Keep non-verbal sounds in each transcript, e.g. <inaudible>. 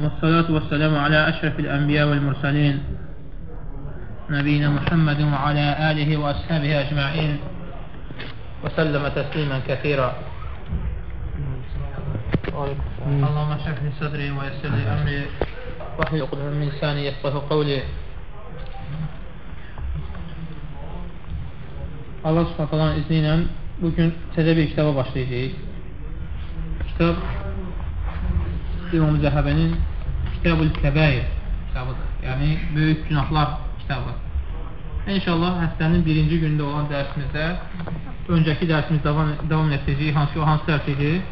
والصلاة والسلام على أشرف الأنبياء والمرسلين نبينا محمد وعلى آله وأصحابه أجمعين. وسلم تسليما كثيرا. اللهم اشرح لي صدري ويسر لي أمري. واحلل عقدة من لساني يفقه قولي. Allah subhanələrin izni ilə bugün təzə bir kitaba başlayacağıq. Kitab İmam Zəhəbənin Kitab-ül Kəbəir kitabıdır. Yəni, böyük günahlar kitabı. İnşallah həftənin birinci günündə olan dərsimizdə öncəki dərsimiz davam, davam edəcəyik. Hansı o hansı dərs idi?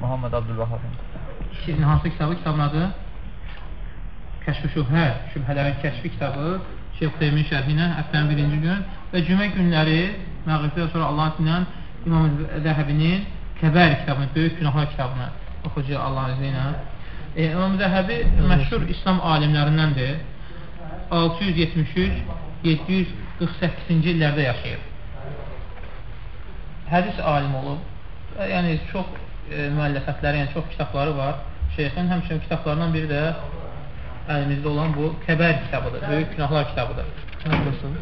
Muhammed Abdülvahabın. Sizin hansı kitabı? Kitabın adı? Kəşf-i Şübhə, Şübhələrin kəşfi kitabı. Şeyx Teymin şərhi ilə həftənin birinci gün və cümə günləri məğribdən sonra Allah ilə İmam Zəhəbinin Kəbər kitabını, Böyük Günahlar kitabını oxucu Allahın izni ilə. E, İmam Zəhəbi məşhur İslam alimlərindəndir. 673-748-ci illərdə yaşayıb. Hədis alim olub. E, yəni çox e, müəllifətləri, yəni çox kitabları var. Şeyxin həmçinin kitablarından biri də əlimizdə olan bu Kəbər kitabıdır, Böyük Günahlar kitabıdır. Nasılsın?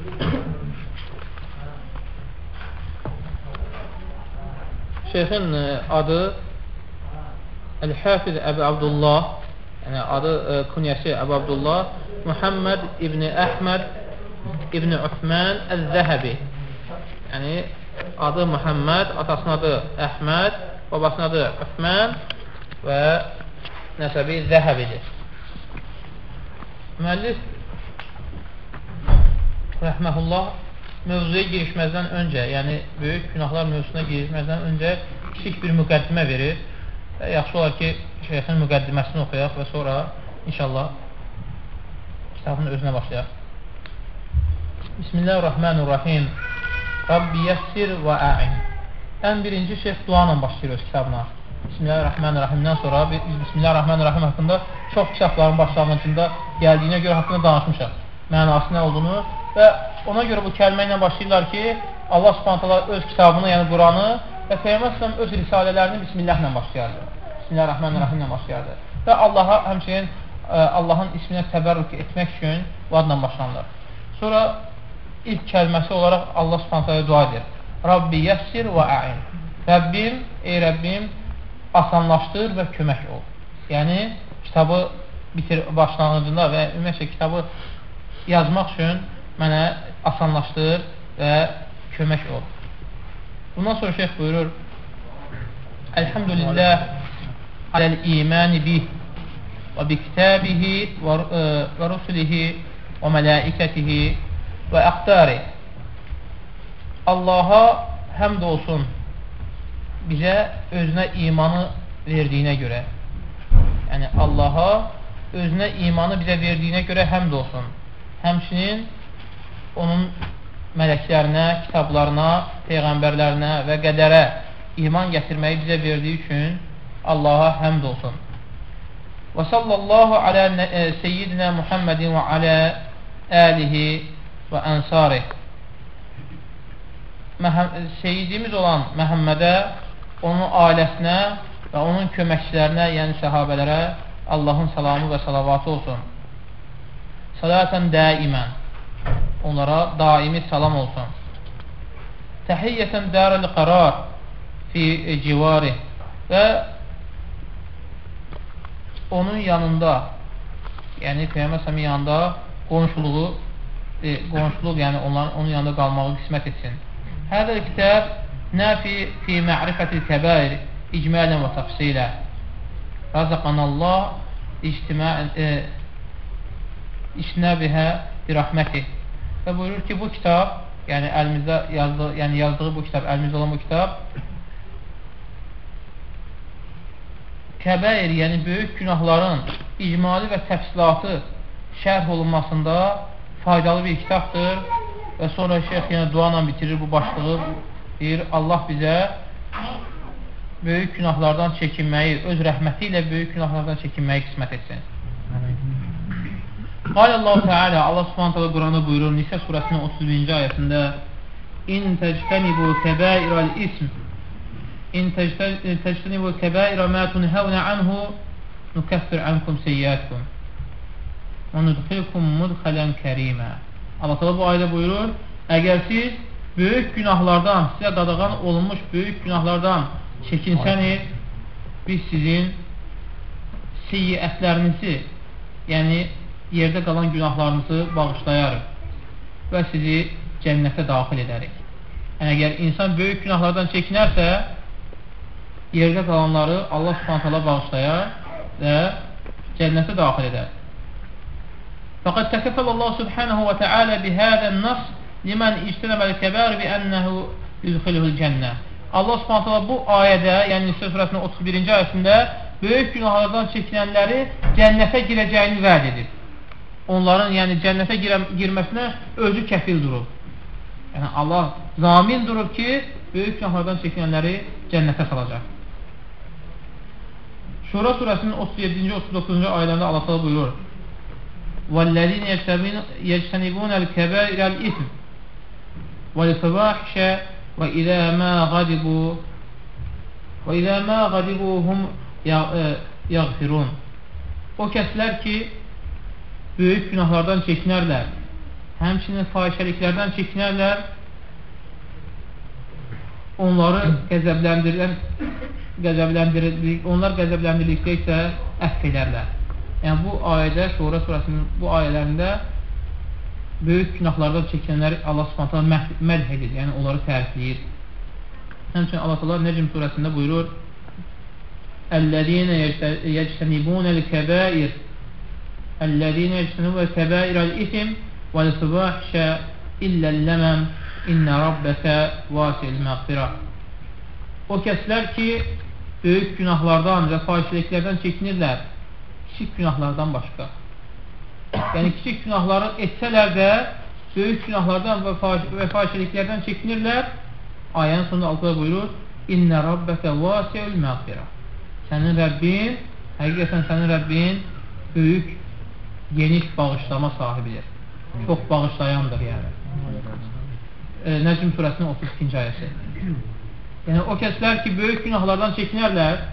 Şeyxin e, adı Əl-Hafiz Əbu Abdullah yəni adı, e, kunyəsi Əbu Abdullah Muhammed İbni Əhməd İbni Üthmən Əz-Zəhəbi yəni adı Muhammed, atasının adı Əhməd babasının adı Üthmən və nəsəbi Zəhəbidir müəllif rəhməhullah mövzuya girişməzdən öncə, yəni böyük günahlar mövzusuna girişməzdən öncə kiçik bir müqəddimə verir. Və yaxşı olar ki, şeyxin müqəddiməsini oxuyaq və sonra inşallah kitabın özünə başlayaq. Bismillahirrahmanirrahim. Rabbi yəssir və ə'in. Ən birinci şeyx dua ilə başlayır öz kitabına. Bismillahirrahmanirrahimdən sonra biz Bismillahirrahmanirrahim haqqında çox kitabların başlanğıcında gəldiyinə görə haqqında danışmışıq. Mənası nə olduğunu və ona görə bu kəlmə ilə başlayırlar ki, Allah subhanətələ öz kitabını, yəni Quranı və Peyyəməsələm öz risalələrini Bismillahlə başlayardı. Bismillahirrahmanirrahimlə başlayardı. Və Allaha həmçinin Allahın isminə təbərrük etmək üçün bu adla başlanılır. Sonra ilk kəlməsi olaraq Allah subhanətələ dua edir. Rabbi yəssir və əin. Rəbbim, ey Rəbbim, asanlaşdır və kömək ol. Yəni, kitabı bitir başlanğıcında və ümumiyyətlə kitabı yazmaq üçün mənə asanlaşdır və kömək ol. Bundan sonra şeyh buyurur Elhamdülillah aləl imani bih və bi kitabihi və, e, və rusulihi və mələikətihi və əqdari Allaha həmd olsun bizə özünə imanı verdiyinə görə yəni Allaha özünə imanı bizə verdiyinə görə həmd olsun. Həmçinin onun mələklərinə, kitablarına, peyğəmbərlərinə və qədərə iman gətirməyi bizə verdiyi üçün Allaha həmd olsun. Və sallallahu alə e, seyyidinə Muhammedin və alə əlihi və ənsarih. Seyyidimiz olan Məhəmmədə, onun ailəsinə və onun köməkçilərinə, yəni səhabələrə Allahın salamı və salavatı olsun. Salatən daimən. Onlara daimi salam olsun. Təhiyyətən dərəl qərar fi civari və onun yanında yəni Peyyəmbər səmin yanında qonşuluğu e, qonşuluq, yəni onların onun yanında qalmağı qismət etsin. Hədə kitab nəfi fi ma'rifətil kəbair icmələn və təfsilə Razaqanallah ictimə e, işnəbihə birahmətih. Və buyurur ki, bu kitab, yəni əlimizdə yazdığı, yəni yazdığı bu kitab, əlimizdə olan bu kitab kəbəir, yəni böyük günahların icmali və təfsilatı şərh olunmasında faydalı bir kitabdır və sonra şeyx yenə dua ilə bitirir bu başlığı deyir, Allah bizə böyük günahlardan çəkinməyi, öz rəhməti ilə böyük günahlardan çəkinməyi qismət etsin. Qalə Allah Teala, Allah subhanətələ Quranda buyurur, Nisə surəsinin 31-ci ayəsində İn təctənibu kəbəirəl ism İn təctənibu kəbəirə mə tunhəvnə anhu nukəffir ənkum seyyətkum və nudxilkum mudxələn kərimə Allah təala bu ayədə buyurur, əgər siz böyük günahlardan, sizə qadağan olunmuş böyük günahlardan çəkinsəniz, biz sizin seyyiətlərinizi, yəni yerdə qalan günahlarınızı bağışlayarıq və sizi cənnətə daxil edərik. Yəni, əgər insan böyük günahlardan çəkinərsə, yerdə qalanları Allah subhanətələ bağışlayar və cənnətə daxil edər. Fəqəd təkəfəl Allah subhanəhu və tealə bihədən nas limən ictənəbəl kəbər bi ənəhu yüzxilhül cənnə. Allah subhanətələ bu ayədə, yəni Nisə surəsinin 31-ci ayəsində böyük günahlardan çəkinənləri cənnətə girəcəyini vəd edir. Onların yəni cənnətə girə, girməsinə özü kəfil durub. Yəni Allah zamin durub ki, böyük günahlardan çəkinənləri cənnətə salacaq. Şura surəsinin 37-ci 39-cu ayələrində Allah təala buyurur: "Vəllezine yectenibun el-kebair el-ithm vel-fawahişe ve izâ mâ gadibu ve izâ mâ gadibu hum yağfirun." O kəslər ki, böyük günahlardan çəkinərlər, həmçinin fahişəliklərdən çəkinərlər, onları qəzəbləndirilən qəzəbləndirildik, onlar qəzəbləndirildikdə isə əff edərlər. Yəni bu ayədə, Şura surəsinin bu ayələrində böyük günahlardan çəkənləri Allah Subhanahu mədh edir, yəni onları tərifləyir. Həmçinin Allah Taala Necm surəsində buyurur: "Əlləzîne yectenibûnel kebâir Əlləzîne yectenibûnel kebâirel ism vel-fivâhişe illel-lemem İnnə rabbəkə vasil məqfirə O kəslər ki, böyük günahlardan və fahişəliklərdən çəkinirlər, kiçik günahlardan başqa. Yəni, kiçik günahları etsələr də, böyük günahlardan və, və fahişəliklərdən çəkinirlər, ayənin sonunda altıda buyurur, İnnə rabbəkə vasiül məqfirə Sənin Rəbbin, həqiqətən sənin Rəbbin böyük, geniş bağışlama sahibidir. Çox bağışlayandır yəni e, Nəcm surəsinin 32-ci ayəsi. Yəni, o kəslər ki, böyük günahlardan çəkinərlər,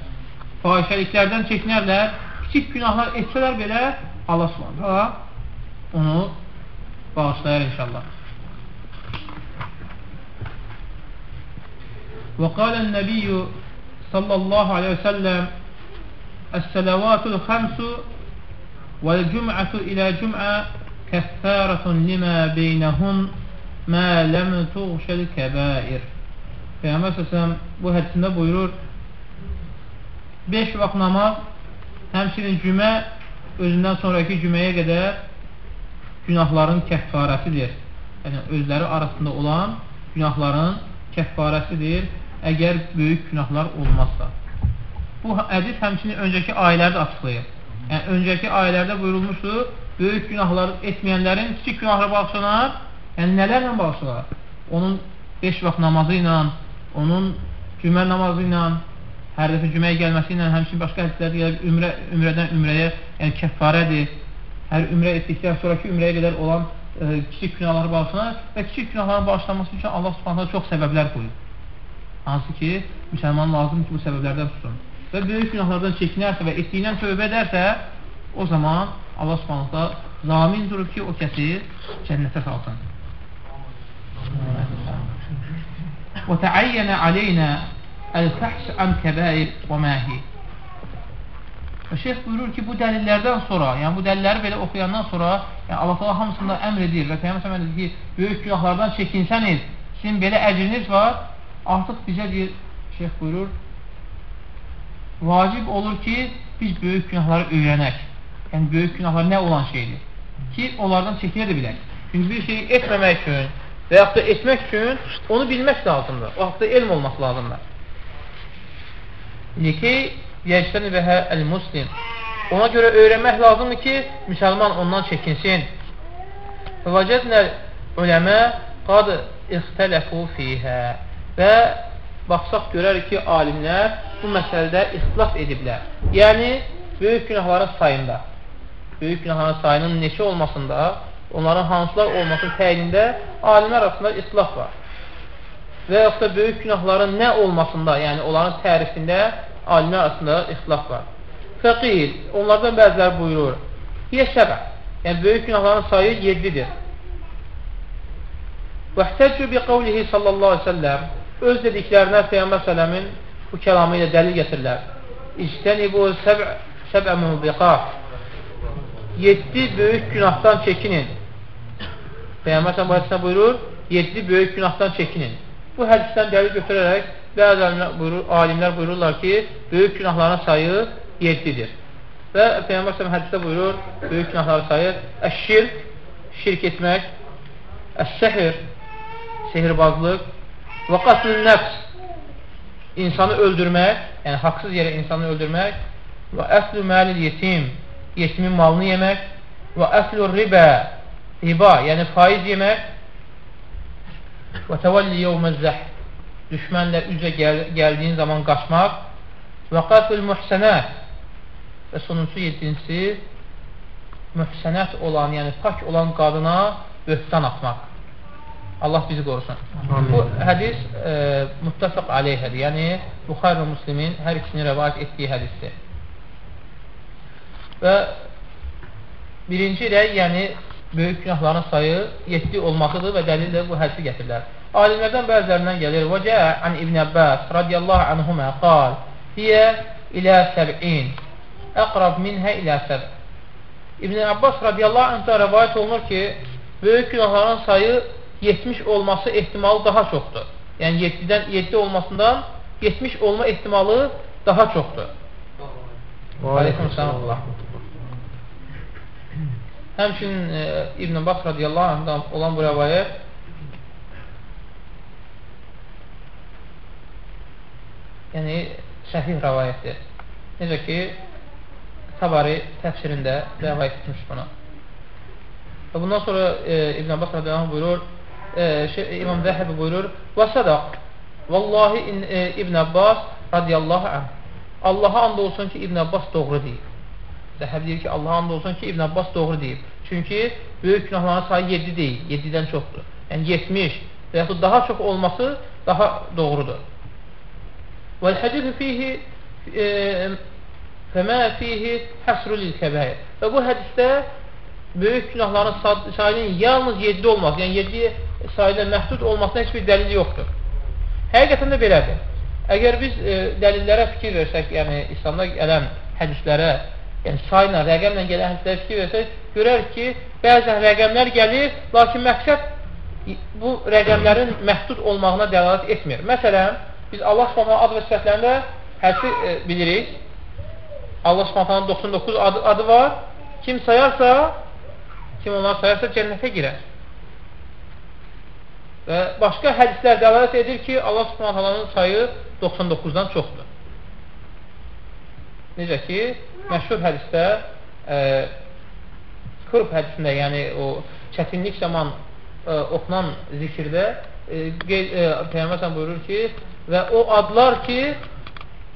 fahişəliklərdən çəkinərlər, kiçik günahlar etsələr belə, Allah subhanətə onu bağışlayar inşallah. وقال النبي صلى الله عليه وسلم السلوات الخمس والجمعة إلى جمعة كفارة لما بينهن Mə ləm tuğşəl kəbair Peyyəmbər səsələm bu hədisində buyurur 5 vaxt namaz həmçinin cümə özündən sonraki cüməyə qədər günahların kəffarəsidir. Yəni, özləri arasında olan günahların kəffarəsidir, əgər böyük günahlar olmazsa. Bu hədis həmçinin öncəki ayələri də açıqlayır. Yəni, öncəki ayələrdə buyurulmuşdur, böyük günahlar etməyənlərin kiçik günahları bağışlanar, Yəni, nələrlə bağışlar? Onun 5 vaxt namazı ilə, onun cümə namazı ilə, hər dəfə cüməyə gəlməsi ilə, həmçin başqa hədislərdə gəlib ümrə, ümrədən ümrəyə, yəni kəffarədir. Hər ümrə etdikdən sonraki ümrəyə qədər olan e, kiçik günahları bağışlanar və kiçik günahların bağışlanması üçün Allah subhanətlə çox səbəblər qoyur. Hansı ki, müsəlman lazım ki, bu səbəblərdən tutsun. ve büyük günahlardan çekinərsə və etdiyindən tövbə edərsə, o zaman Allah subhanətlə zamin durur ki, o kəsi cənnətə salsın. Və təayyənə aleynə əl-fəhş ən kəbəir və məhi Və şeyh buyurur ki, bu dəlillərdən sonra, yəni bu dəlilləri belə oxuyandan sonra yəni Allah Allah hamısında əmr edir və Peyyəməsəm edir ki, böyük günahlardan çəkinsəniz, sizin belə əcriniz var, artıq bizə deyir, şeyh buyurur, vacib olur ki, biz böyük günahları öyrənək. Yəni, böyük günahlar nə olan şeydir? Ki, onlardan çəkinə də bilək. Çünki bir şeyi etməmək üçün, və yaxud da etmək üçün onu bilmək lazımdır. O haqda elm olmaq lazımdır. Likey yəctəni və hə əl-muslim Ona görə öyrənmək lazımdır ki, müsəlman ondan çəkinsin. Və vəcədnə öləmə qad ixtələfu fiyhə və baxsaq görərik ki, alimlər bu məsələdə ixtilaf ediblər. Yəni, böyük günahların sayında, böyük günahların sayının neçə olmasında onların hansılar olması təyinində alimlər arasında islah var. Və yaxud da böyük günahların nə olmasında, yəni onların tərifində alimlər arasında ixtilaf var. Fəqil, onlardan bəziləri buyurur. Hiyə səbə, yəni böyük günahların sayı 7-dir. Və htəccü bi qavlihi sallallahu aleyhi ve sellem öz dediklərinə Peyyambər sələmin bu kəlamı ilə dəlil gətirirlər. İstənibu səbə mübiqat 7 böyük günahdan çəkinin. Peyyambər sələm bu hədisdə buyurur, 7 böyük günahdan çəkinin. Bu hədisdən dəlil götürərək bəzi buyurur, alimlər buyururlar ki, böyük günahların sayı 7-dir. Və Peyyambər sələm hədisdə buyurur, böyük günahların sayı əşşirk, şirk etmək, əs-səhir, sehirbazlıq və qatlın nəfs, insanı öldürmək, yəni haqsız yerə insanı öldürmək. Və əslü məlil yetim, yetimin malını yemək. Və əslü ribə, riba, yəni faiz yemək. Və təvəlli yevməzzəh, düşmənlə üzə gəl gəldiyin zaman qaçmaq. Və qatlül mühsənət və sonuncu yedincisi mühsənət olan, yəni pak olan qadına böhtan atmaq. Allah bizi qorusun. Amin. Bu hədis e, muttafaq aleyhədir. Yəni, Buxar və Müslimin hər ikisini rəvayət etdiyi hədisdir. Və birinci rəy, yəni böyük günahların sayı 7 olmasıdır və dəlil də bu hədisi gətirirlər. Alimlərdən bəzilərindən gəlir. Və cəə an İbn Abbas radiyallahu anhumə qal hiyə ilə səb'in əqrab minhə ilə səb. İbn Abbas radiyallahu anhda rəvayət olunur ki, böyük günahların sayı 70 olması ehtimalı daha çoxdur. Yəni 7-dən 7 olmasından 70 olma ehtimalı daha çoxdur. Aleykümselam Allah. Həmçinin e, İbn Abbas radiyallahu anhdan olan bu rəvayət yəni səhih rəvayətdir. Necə ki, Tabari təfsirində rəvayət etmiş bunu. Və bundan sonra e, İbn Abbas radiyallahu anh buyurur, e, şey, İmam Zəhəbi buyurur və sadaq Vallahi in, e, İbn Abbas radiyallahu anh Allaha and olsun ki İbn Abbas doğru deyib. Zəhəb deyir ki Allaha and olsun ki İbn Abbas doğru deyib. Çünki böyük günahların sayı 7 deyil, 7-dən çoxdur. Yəni 70 və yaxud daha çox olması daha doğrudur. Və hədisi fihi e, fəmə fihi həsrul kəbəir. Və bu hədisdə böyük günahların sayının yalnız 7 olması, yəni 7 sayıda məhdud olmasına heç bir dəlil yoxdur. Həqiqətən də belədir. Əgər biz e, dəlillərə fikir versək, yəni İslamda gələn hədislərə, yəni sayla, rəqəmlə gələn hədislərə fikir versək, görərik ki, bəzən rəqəmlər gəlir, lakin məqsəd bu rəqəmlərin məhdud olmağına dəlalət etmir. Məsələn, biz Allah Subhanahu ad və sifətlərində hədisi e, bilirik. Allah Subhanahu 99 adı, adı var. Kim sayarsa, kim onları sayarsa cənnətə girər. Və başqa hədislər dəlalət edir ki, Allah subhanələrin sayı 99-dan çoxdur. Necə ki, məşhur hədisdə e, Qırb hədisində, yəni o çətinlik zaman e, oxunan zikirdə e, e, Peyyəməsən buyurur ki, və o adlar ki,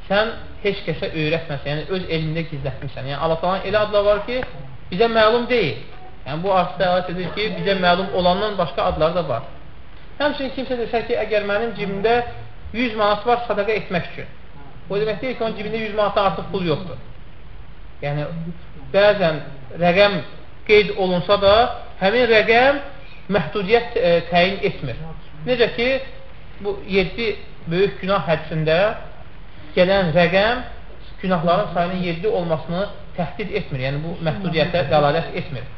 sən heç kəsə öyrətməsən, yəni öz elmində gizlətmirsən. Yəni Allah elə adlar var ki, bizə məlum deyil. Yəni bu artıq dəlalət edir ki, bizə məlum olandan başqa adlar da var. Həmçinin kimsə desə ki, əgər mənim cibimdə 100 manat var sadaqa etmək üçün. O demək deyil ki, onun cibində 100 manatdan artıq pul yoxdur. Yəni, bəzən rəqəm qeyd olunsa da, həmin rəqəm məhdudiyyət e, təyin etmir. Necə ki, bu 7 böyük günah hədisində gələn rəqəm günahların sayının 7 olmasını təhdid etmir. Yəni, bu məhdudiyyətə dəlalət etmir.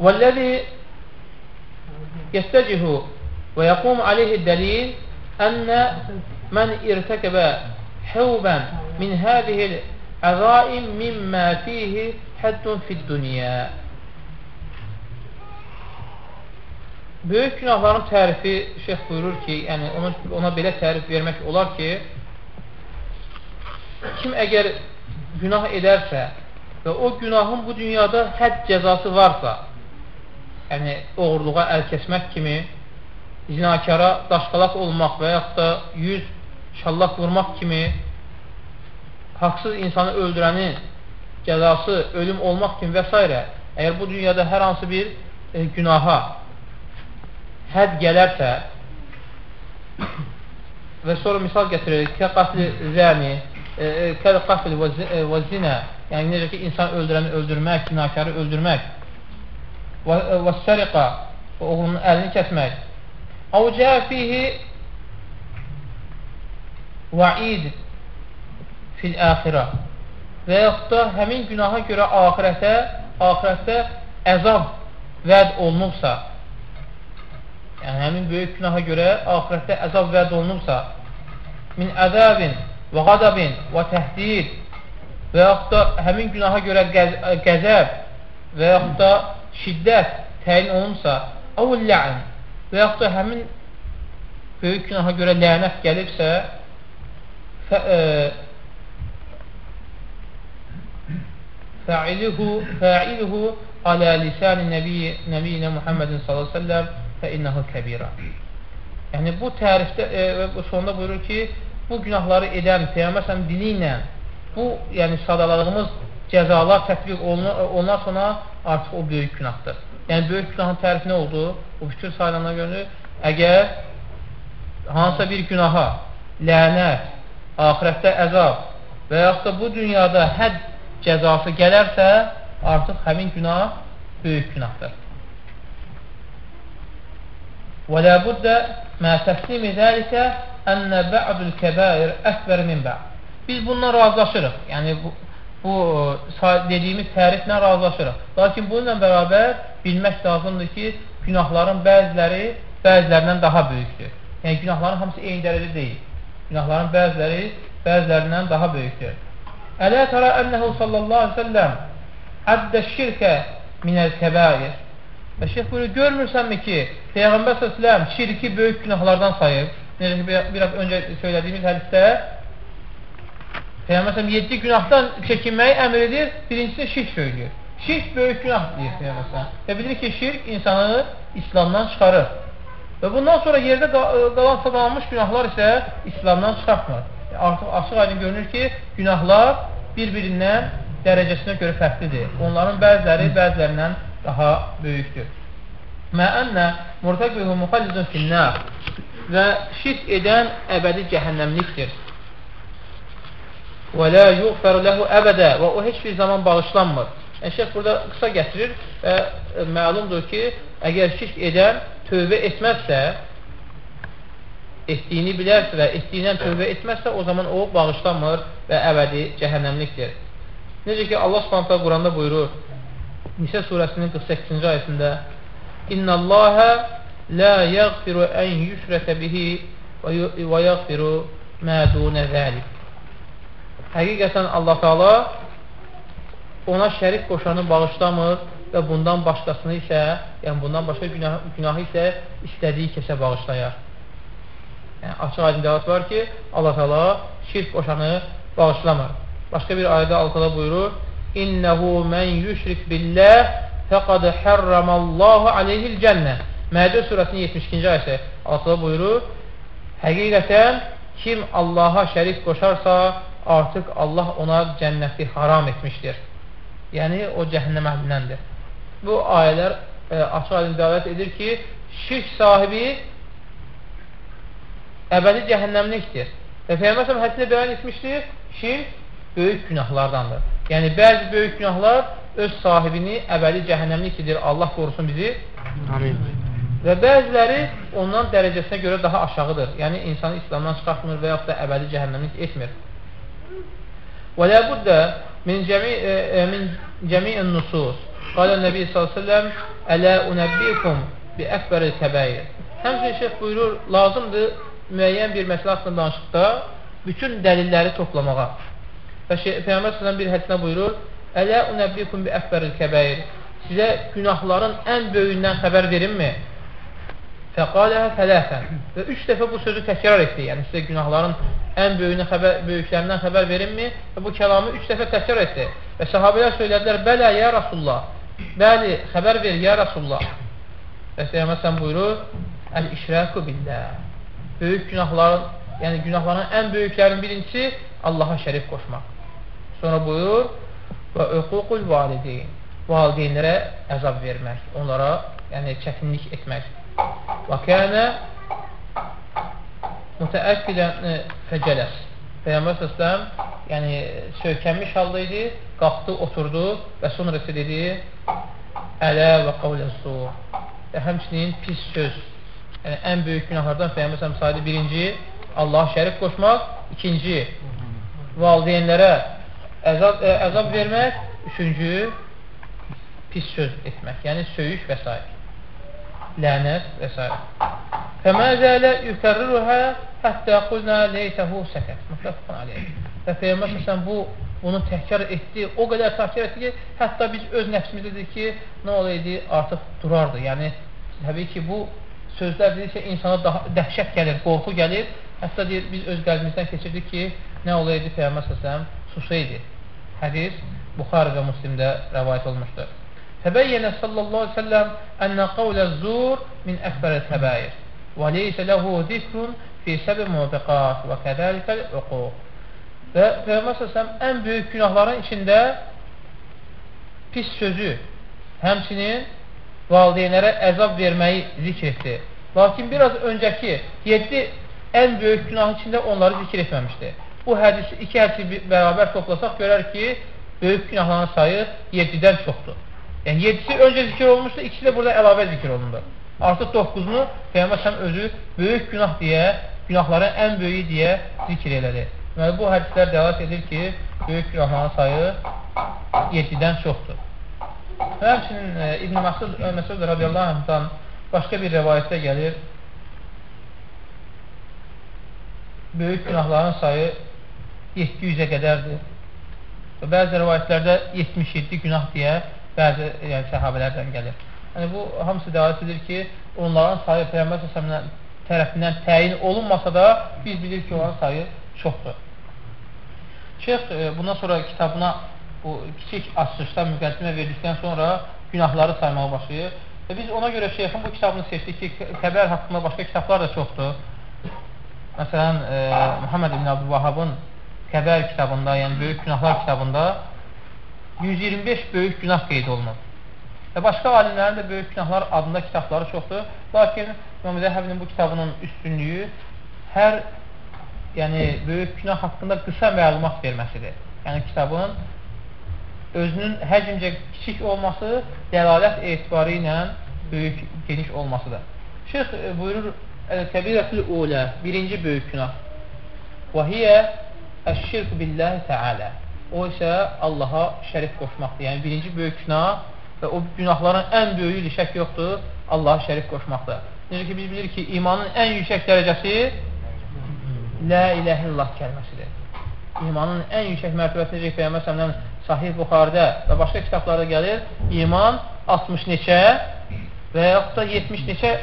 وَالَّذِي يستجه ويقوم عليه الدليل أن من ارتكب حوبا من هذه العظائم مما فيه حد في الدنيا Böyük günahların tərifi şeyh buyurur ki, yəni ona, ona belə tərif vermək olar ki, kim əgər günah edərsə və o günahın bu dünyada hədd cəzası varsa, yəni oğurluğa əl kəsmək kimi, zinakara daşqalaq olmaq və yaxud da yüz şallaq vurmaq kimi, haqsız insanı öldürənin cəzası ölüm olmaq kimi və s. Əgər bu dünyada hər hansı bir e, günaha həd gələrsə <coughs> və sonra misal gətiririk ki, qatli zəmi, kəl qafil və zinə, yəni necə ki, insan öldürəni öldürmək, günahkarı öldürmək və səriqa, oğlunun əlini kəsmək. Əv cəə fihi vəid fil əxirə və yaxud da həmin günaha görə ahirətə, ahirətdə əzab vəd olunubsa, yəni həmin böyük günaha görə ahirətdə əzab vəd olunubsa, min əzəbin və qadabin və təhdid və yaxud da həmin günaha görə qəz qəzəb və yaxud da şiddət təyin olunsa, əvul lə'in və yaxud da həmin böyük günaha görə lənət gəlibsə, fəiluhu fəiluhu alə lisan nəbiyyinə Muhammedin sallallahu əleyhi və səlləm fəinnehu kəbira. Yəni bu tərifdə e, bu sonda buyurur ki, bu günahları edən Peyğəmbər dini ilə bu, yəni sadaladığımız cəzalar tətbiq olunar, ondan sonra artıq o böyük günahdır. Yəni böyük günahın tərifi nə oldu? O bütün sayılanlara görə əgər hansısa bir günaha lənət, ahirətdə əzab və yaxud da bu dünyada hədd cəzası gələrsə, artıq həmin günah böyük günahdır. Və lə buddə mə təslimi zəlikə ənə bə'dül kəbəir əsbər min bə'd. Biz bundan razılaşırıq. Yəni, bu, bu dediyimiz təriflə razılaşırıq. Lakin bununla bərabər bilmək lazımdır ki, günahların bəziləri bəzilərindən daha böyükdür. Yəni, günahların hamısı eyni dərəcə deyil. Günahların bəziləri bəzilərindən daha böyükdür. Ələ tərə ənəhu sallallahu aleyhi səlləm əddə şirkə minəl kəbair. Və şeyh buyuruyor, görmürsənmi ki, Peyğəmbər s.ə.v şirki böyük günahlardan sayıb. Necə ki, biraz öncə söylədiyimiz hədisdə Peyğəmbər s.ə.v 7 günahdan çəkinməyi əmr edir, birincisi şirk söylüyor. Şirk böyük günah deyir Peyğəmbər s.ə.v. Və bilir ki, şirk insanı İslamdan çıxarır. Və bundan sonra yerdə qalan sadalanmış günahlar isə İslamdan çıxartmır. Artıq açıq aydın görünür ki, günahlar bir-birindən dərəcəsinə görə fərqlidir. Onların bəziləri bəzilərindən daha böyükdür. Məənnə murtaqihu muxallidun finnər və şirk edən əbədi cəhənnəmlikdir. Və lə yuğfər ləhu əbədə və o heç bir zaman bağışlanmır. Yəni, şeyh burada qısa gətirir və məlumdur ki, əgər şirk edən tövbə etməzsə, etdiyini bilərsə və etdiyindən tövbə etməzsə, o zaman o bağışlanmır və əbədi cəhənnəmlikdir. Necə ki, Allah subhanətə Quranda buyurur, Nisə surəsinin 48-ci ayəsində İnna Allahə la yəğfiru ən yüşrətə bihi və yəğfiru mə dunə zəlik. Həqiqətən Allah Taala ona şərik qoşanı bağışlamır və bundan başqasını isə, yəni bundan başqa günah, günahı isə istədiyi kəsə bağışlayar. Yəni, açıq aydın dəvat var ki, Allah Taala şirk qoşanı bağışlamır. Başqa bir ayədə Allah buyurur: "İnnehu men yüşrik billah faqad harramallahu aleyhil cennə." Mədə surəsinin 72-ci ayəsi Allah buyurur: Həqiqətən kim Allaha şərik qoşarsa, artıq Allah ona cənnəti haram etmişdir. Yəni, o cəhənnəm əhlindəndir. Bu ayələr e, açıq aydın dəvət edir ki, şirk sahibi əbədi cəhənnəmlikdir. Və Peyyəməsəm hədisində bəyan etmişdir, şirk böyük günahlardandır. Yəni, bəzi böyük günahlar öz sahibini əbədi cəhənnəmlikdir. Allah qorusun bizi. Amin. Və bəziləri ondan dərəcəsinə görə daha aşağıdır. Yəni, insanı İslamdan çıxartmır və yaxud da əbədi cəhənnəmlik etmir. Və lə buddə min cəmi'in nusus qalə Nəbi s.ə.v Ələ unəbbikum bi əkbəril kəbəyir. Həmçinin şeyh buyurur, lazımdır müəyyən bir məsələ haqqında danışıqda bütün dəlilləri toplamağa. Və Peyğəmbər s.ə.v bir hədisində buyurur, Ələ unəbbikum bi əkbəril kəbəyir. Sizə günahların ən böyüyündən xəbər verinmi? Fəqaləhə fələsən. Və üç dəfə bu sözü təkrar etdi. Yəni, sizə günahların ən böyüyünə xəbər, böyüklərindən xəbər verinmi? Və bu kəlamı üç dəfə təkrar etdi. Və sahabələr söylədilər, bələ, ya Rasulullah. Bəli, xəbər ver, ya Rasulullah. Və Peyğəmbər buyurur, Əl-işrəqü billah. Böyük günahların, yəni günahların ən böyüklərinin birincisi Allaha şərif qoşmaq. Sonra buyur, və öququl valideyn. Valideynlərə əzab vermək, onlara yəni çətinlik etmək. Kənə mütəəkkidən fəcələs. Peyğəmbər səsləm yəni söykənmiş halda idi, qalxdı, oturdu və sonra isə dedi ələ və qavləzzur və həmçinin pis söz yəni ən böyük günahlardan Peyyəməsəm saydı birinci Allah şərif qoşmaq, ikinci valideynlərə əzab, ə, e, əzab vermək, üçüncü pis söz etmək, yəni söyüş və s. lənət və s. Fəməzələ yükərriruhə həttə qulnə leytəhu səkət. Mütləfqən aleyh. Və Peyyəmbər səsən bu, bunu təhkar etdi, o qədər təhkar etdi ki, hətta biz öz nəfsimizdə dedik ki, nə olaydı, artıq durardı. Yəni, təbii ki, bu sözlər dediksə insana daha dəhşət gəlir, qorxu gəlir. Hətta deyir, biz öz qəlbimizdən keçirdik ki, nə olaydı Peyyəmbər səsəm susaydı. Hədis Buxarı və Müslimdə rəvayət olmuşdur. Aleyhi ve sellem ənə qavlə zur min əkbərə təbəyir və leysə ləhu zikrun fi səbi mubiqat və kədəlikəl uquq və Peyğəmbər səsəm ən böyük günahların içində pis sözü həmçinin valideynlərə əzab verməyi zikr etdi. Lakin biraz öncəki 7 ən böyük günah içində onları zikr etməmişdi. Bu hədisi, iki hədisi bərabər toplasaq görər ki, böyük günahların sayı 7-dən çoxdur. Yəni 7-si öncə zikr olunmuşdur, ikisi də burada əlavə zikr olundu. Artıq 9-unu Peyğəmbər özü böyük günah deyə, günahların ən böyüyü deyə zikr elədi. Deməli, bu hədislər dəlat edir ki, böyük günahların sayı 7-dən çoxdur. Və həmçinin e, İbn Məsud, Məsud radiyallahu anhdan başqa bir rəvayətdə gəlir, böyük günahların sayı 700-ə qədərdir. Və bəzi rəvayətlərdə 77 günah deyə bəzi yəni, səhabələrdən gəlir. Yəni, bu hamısı dəvət edir ki, onların sayı Peyyəmbər səsəmdən tərəfindən təyin olunmasa da biz bilir ki, onların sayı çoxdur. Şeyx e, bundan sonra kitabına bu kiçik açılışdan müqəddimə verdikdən sonra günahları saymağa başlayır. Və biz ona görə şeyxin bu kitabını seçdik ki, kəbər haqqında başqa kitablar da çoxdur. Məsələn, e, Muhammed ibn Abdülvahabın Kəbər kitabında, yəni Böyük Günahlar kitabında 125 böyük günah qeyd olunur. Və başqa alimlərin də Böyük Günahlar adında kitabları çoxdur. Lakin İmam Zəhəbinin bu kitabının üstünlüyü hər yəni böyük günah haqqında qısa məlumat verməsidir. Yəni kitabın özünün həcmcə kiçik olması dəlalət etibarı ilə böyük, geniş olmasıdır. Şeyx e, buyurur Kəbirətül ulə, birinci böyük günah. Və hiyə əşşirk billəhi təalə. O isə Allaha şərif qoşmaqdır. Yəni, birinci böyük günah və o günahların ən böyüyü şək yoxdur, Allaha şərif qoşmaqdır. Necə ki, biz bilirik ki, imanın ən yüksək dərəcəsi Lə iləhə illah kəlməsidir. İmanın ən yüksək mərtəbəsi necə ki, Peyyəmbər səmdən Sahih Buxardə və başqa kitablarda gəlir, iman 60 neçə və yaxud da 70 neçə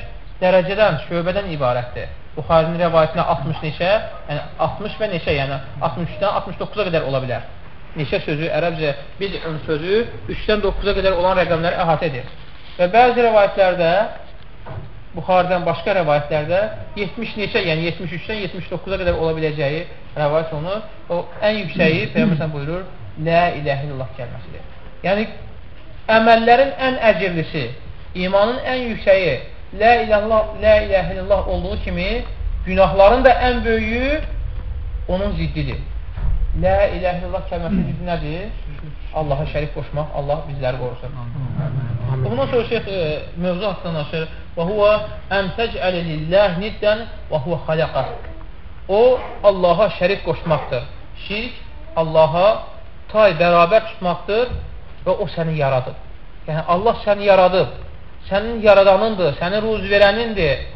dərəcədən, şöbədən ibarətdir. Buxarinin rəvayətinə 60 neçə, yəni 60 və neçə, yəni 63-dən 69-a qədər ola bilər. Neçə sözü ərəbcə bid'un sözü 3-dən 9-a qədər olan rəqəmləri əhatə edir. Və bəzi rəvayətlərdə Buxardən başqa rəvayətlərdə 70 neçə, yəni 73-dən 79-a qədər ola biləcəyi rəvayət olunur. O ən yüksəyi <clears throat> Peyğəmbər buyurur, Lə iləhə illallah kəlməsidir. Yəni əməllərin ən əcirlisi, imanın ən yüksəyi lə iləhə illallah olduğu kimi günahların da ən böyüyü onun ziddidir. Lə iləhə illallah ziddi nədir? Allaha şərif qoşmaq, Allah bizləri qorusun. Bundan sonra şeyx e, mövzu danışır. Və huvə ən təcələ lillah niddən və huvə xaləqə. O, Allaha şərif qoşmaqdır. Şirk Allaha tay bərabər tutmaqdır və o səni yaradıb. Yəni, Allah səni yaradıb sənin yaradanındır, səni ruz verənindir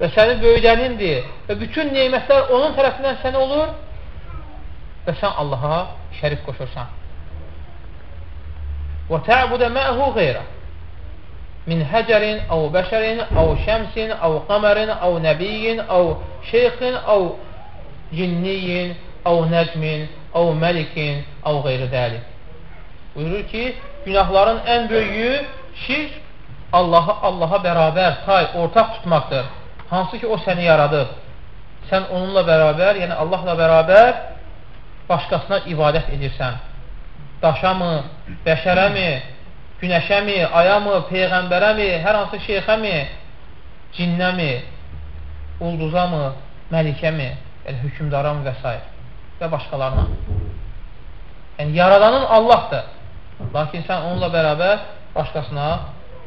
və səni böyüdənindir və bütün neymətlər onun tərəfindən sənə olur və sən Allaha şərif qoşursan. Və tə'budə məhu qeyrə min həcərin, əv bəşərin, əv şəmsin, əv qamərin, əv nəbiyyin, əv şeyxin, əv cinniyin, əv nəcmin, əv məlikin, əv qeyri dəlik. Buyurur ki, günahların ən böyüyü şirk Allaha, Allaha bərabər, tay, ortaq tutmaqdır. Hansı ki, o səni yaradıb. Sən onunla bərabər, yəni Allahla bərabər başqasına ibadət edirsən. Daşamı, bəşərəmi, günəşəmi, ayamı, peyğəmbərəmi, hər hansı şeyxəmi, cinnəmi, ulduzamı, məlikəmi, yəni hökümdaram və s. və başqalarına. Yəni, yaradanın Allahdır. Lakin sən onunla bərabər başqasına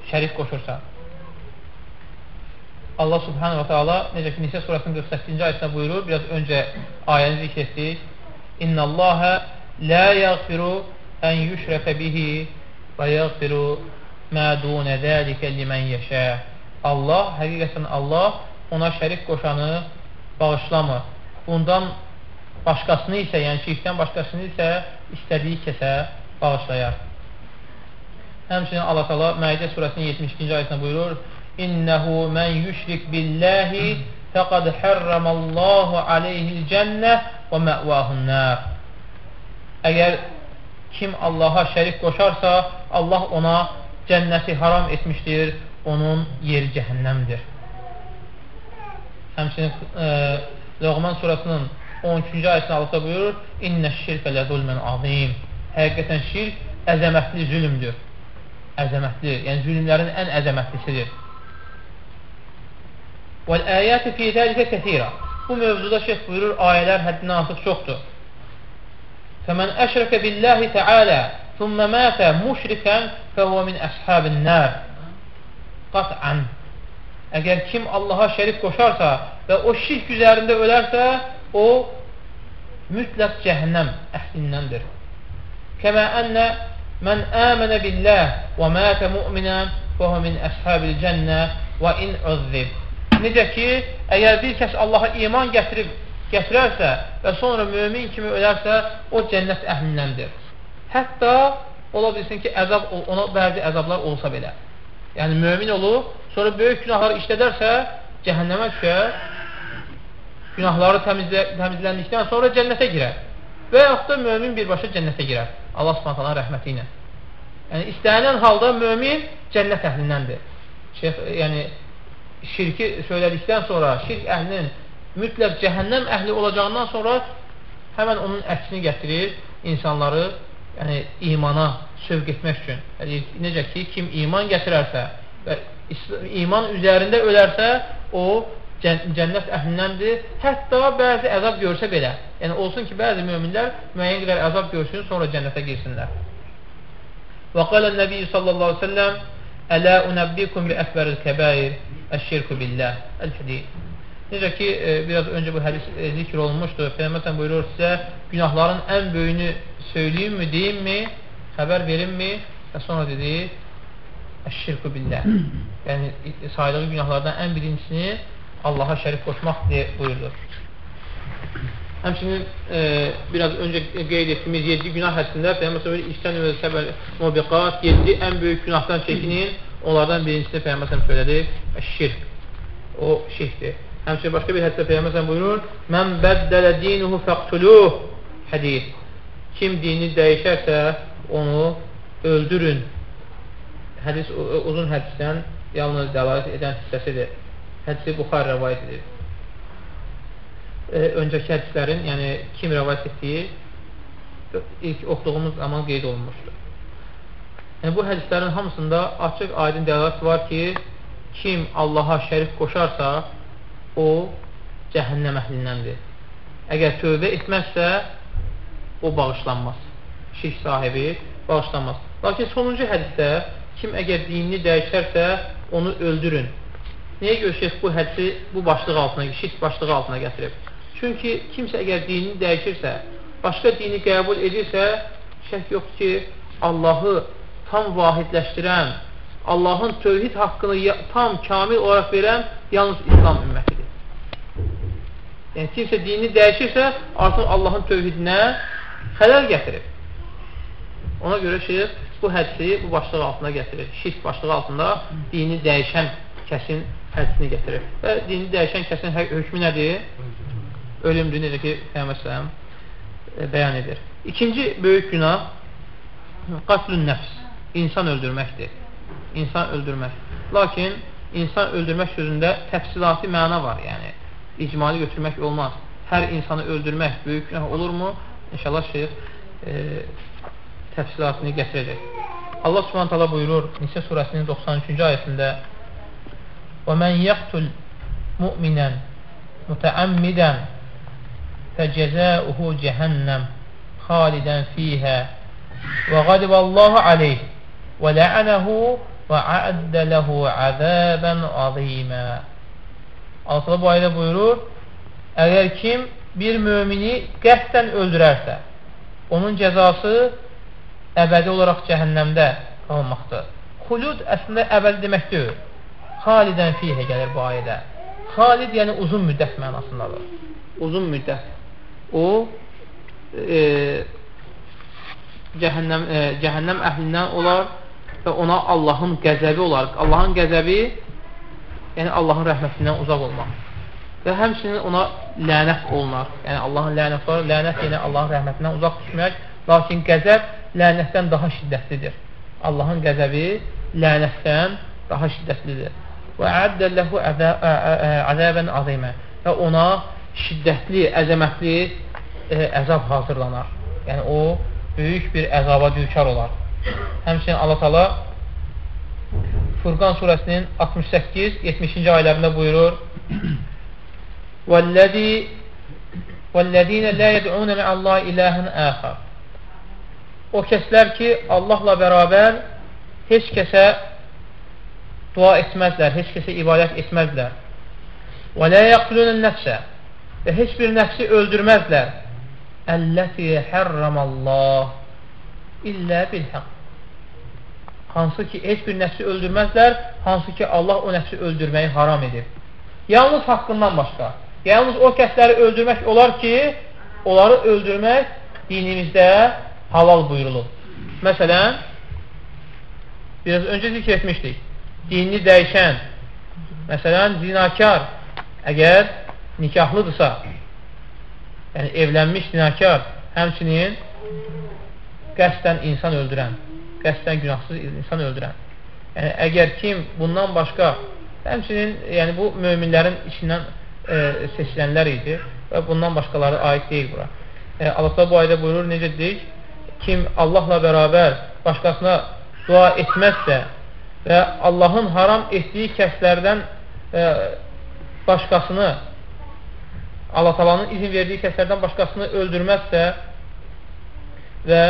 şərik qoşursan. Allah subhanahu wa ta'ala necə ki Nisə surəsinin 48-ci ayəsində buyurur, biraz öncə ayəni zikr etdik. İnna Allaha la yaghfiru an yushraka bihi və yaghfiru ma dun zalika limen yasha. Allah həqiqətən Allah ona şərik qoşanı bağışlamır. Bundan başqasını isə, yəni şirkdən başqasını isə istədiyi kəsə bağışlayar. Həmçinin Allah Taala Məidə surəsinin 72-ci ayəsində buyurur: "İnnehu men yüşrik billahi faqad harramallahu alayhi'l cennə və ma'vahun-nar." Əgər kim Allaha şərik qoşarsa, Allah ona cənnəti haram etmişdir, onun yeri cəhənnəmdir. Həmçinin e, Loğman surəsinin 13-cü ayəsində Allah buyurur: "İnneş-şirkə lezulmun azim." Həqiqətən şirk əzəmətli zülmdür əzəmətli, yəni zülmlərin ən əzəmətlisidir. Vəl-əyəti fi dəlikə kəthira. Bu mövzuda şeyh buyurur, ayələr həddindən artıq çoxdur. Fəmən əşrəkə billəhi təalə thumma mətə müşrikən fəhvə min əshabin nər. Qat'an. Əgər kim Allaha şərif qoşarsa və o şirk üzərində ölərsə, o mütləq cəhənnəm əhlindəndir. Kəmə ənnə Mən əmənə billəh və mətə mu'minən fəhə min əshabil cənnə və in özzib. Necə ki, əgər bir kəs Allaha iman gətirib, gətirərsə və sonra mümin kimi ölərsə, o cənnət əhlindəndir. Hətta ola bilsin ki, əzab, ona bəzi əzablar olsa belə. Yəni, mümin olur, sonra böyük günahları işlədərsə, cəhənnəmə düşər, günahları təmizlə, təmizləndikdən sonra cənnətə girər. Və yaxud da mömin birbaşa cənnətə girər. Allah subhanətələ rəhməti ilə. Yəni, istənilən halda mömin cənnət əhlindəndir. Şeyx, yəni, şirki söylədikdən sonra, şirk əhlinin mütləq cəhənnəm əhli olacağından sonra həmən onun əksini gətirir insanları yəni, imana sövq etmək üçün. Yəni, necə ki, kim iman gətirərsə və iman üzərində ölərsə, o cənnət əhlindəndir. Hətta bəzi əzab görsə belə. Yəni, olsun ki, bəzi möminlər müəyyən qədər əzab görsün, sonra cənnətə girsinlər. Və qalə nəbi sallallahu aleyhi ve selləm Ələ unəbbikum bi əkbəril kəbəir əşşirku billah. Əl-Hədid. Necə ki, e, biraz öncə bu hədis e, zikr olunmuşdur. Peyğəmbər buyurur sizə günahların ən böyüyünü söyləyimmi, deyimmi, xəbər verimmi? Və sonra dedi, əşşirku billah. <clears throat> Yəni, saydığı günahlardan ən birincisini Allaha şərif qoşmaq deyə buyurdur. Həmçinin e, biraz öncə qeyd etdiyimiz 7 günah həssində Peyğəmbər söylir, İstən və səbəl mubiqat 7 ən böyük günahdan çəkinin. Onlardan birincisini Peyğəmbər söylədi, şirk. O şirkdir. Həmçinin başqa bir hədisdə Peyğəmbər buyurur, Mən bəddələ dinuhu fəqtuluh hədis. Kim dini dəyişərsə, onu öldürün. Hədis uzun hədisdən yalnız dəlalət edən hissəsidir. Hədisi Buxar rəvayət edir. E, öncəki hədislərin, yəni kim rəvayət etdiyi ilk oxuduğumuz zaman qeyd olunmuşdur. Yəni, bu hədislərin hamısında açıq aydın dəlalət var ki, kim Allaha şərif qoşarsa, o cəhənnəm əhlindəndir. Əgər tövbə etməzsə, o bağışlanmaz. Şirk sahibi bağışlanmaz. Lakin sonuncu hədisdə kim əgər dinini dəyişərsə, onu öldürün. Nəyə görə şeyx bu hədsi bu başlıq altına, şirk başlığı altına gətirib? Çünki kimsə əgər dinini dəyişirsə, başqa dini qəbul edirsə, şək yoxdur ki, Allahı tam vahidləşdirən, Allahın tövhid haqqını tam, kamil olaraq verən yalnız İslam ümmətidir. Yəni, kimsə dinini dəyişirsə, artıq Allahın tövhidinə xələl gətirir. Ona görə şeyh bu hədsi bu başlıq altına gətirir. Şirk başlığı altında dini dəyişən kəsin hədisini gətirir. Və dini dəyişən kəsin hökmü nədir? Ölümdür, necə ki, Peyğəmbər e, bəyan edir. İkinci böyük günah qatlun nəfs, insan öldürməkdir. İnsan öldürmək. Lakin insan öldürmək sözündə təfsilati məna var, yəni icmali götürmək olmaz. Hər insanı öldürmək böyük günah olurmu? İnşallah şeyh e, təfsilatını gətirəcək. Allah Subhanahu taala buyurur Nisə surəsinin 93-cü ayəsində: "Və men yaqtul mu'minen muta'ammidan fecezauhu cehennem haliden fiha ve gadiballahu aleyh və əddə ləhu əzəbən azimə Allah bu ayda buyurur əgər kim bir mümini qəsdən öldürərsə onun cəzası əbədi olaraq cəhənnəmdə qalmaqdır. Xulud əslində əbədi demək deyil. Xalidən fiyhə gəlir bu ayədə. Xalid yəni uzun müddət mənasındadır. Uzun müddət. O e, cəhənnəm, e, cəhənnəm əhlindən olar və ona Allahın qəzəbi olar. Allahın qəzəbi yəni Allahın rəhmətindən uzaq olmaq. Və həmçinin ona lənət olunar. Yəni Allahın lənəti var. Lənət yəni Allahın rəhmətindən uzaq düşmək. Lakin qəzəb lənətdən daha şiddətlidir. Allahın qəzəbi lənətdən daha şiddətlidir. Və əddəlləhu əzəbən azimə və ona şiddətli, əzəmətli e, əzab hazırlanar. Yəni o böyük bir əzaba düçar olar. Həmçinin Allah Taala Furqan surəsinin 68-70-ci ayələrində buyurur: <clears throat> "Vəllazi vəllezina la yed'un ma'allahi ilahan axar." O kəslər ki, Allahla bərabər heç kəsə dua etməzlər, heç kəsə ibadət etməzlər. Və la yaqtulun nəfsə və heç bir nəfsi öldürməzlər. Əlləti hərramallah illə bilhəq hansı ki, heç bir nəfsi öldürməzlər, hansı ki, Allah o nəfsi öldürməyi haram edir. Yalnız haqqından başqa. Yalnız o kəsləri öldürmək olar ki, onları öldürmək dinimizdə halal buyurulur. Məsələn, biraz öncə zikr etmişdik. Dinini dəyişən, məsələn, zinakar, əgər nikahlıdırsa, yəni evlənmiş zinakar, həmçinin qəsdən insan öldürən, qəsdən günahsız insan öldürən. Yəni, əgər kim bundan başqa, həmçinin yəni, bu möminlərin içindən e, seçilənlər idi və bundan başqaları aid deyil bura. E, Allah bu ayda buyurur, necə deyik, kim Allahla bərabər başqasına dua etməzsə və Allahın haram etdiyi kəslərdən e, başqasını Allah talanın izin verdiyi kəslərdən başqasını öldürməzsə və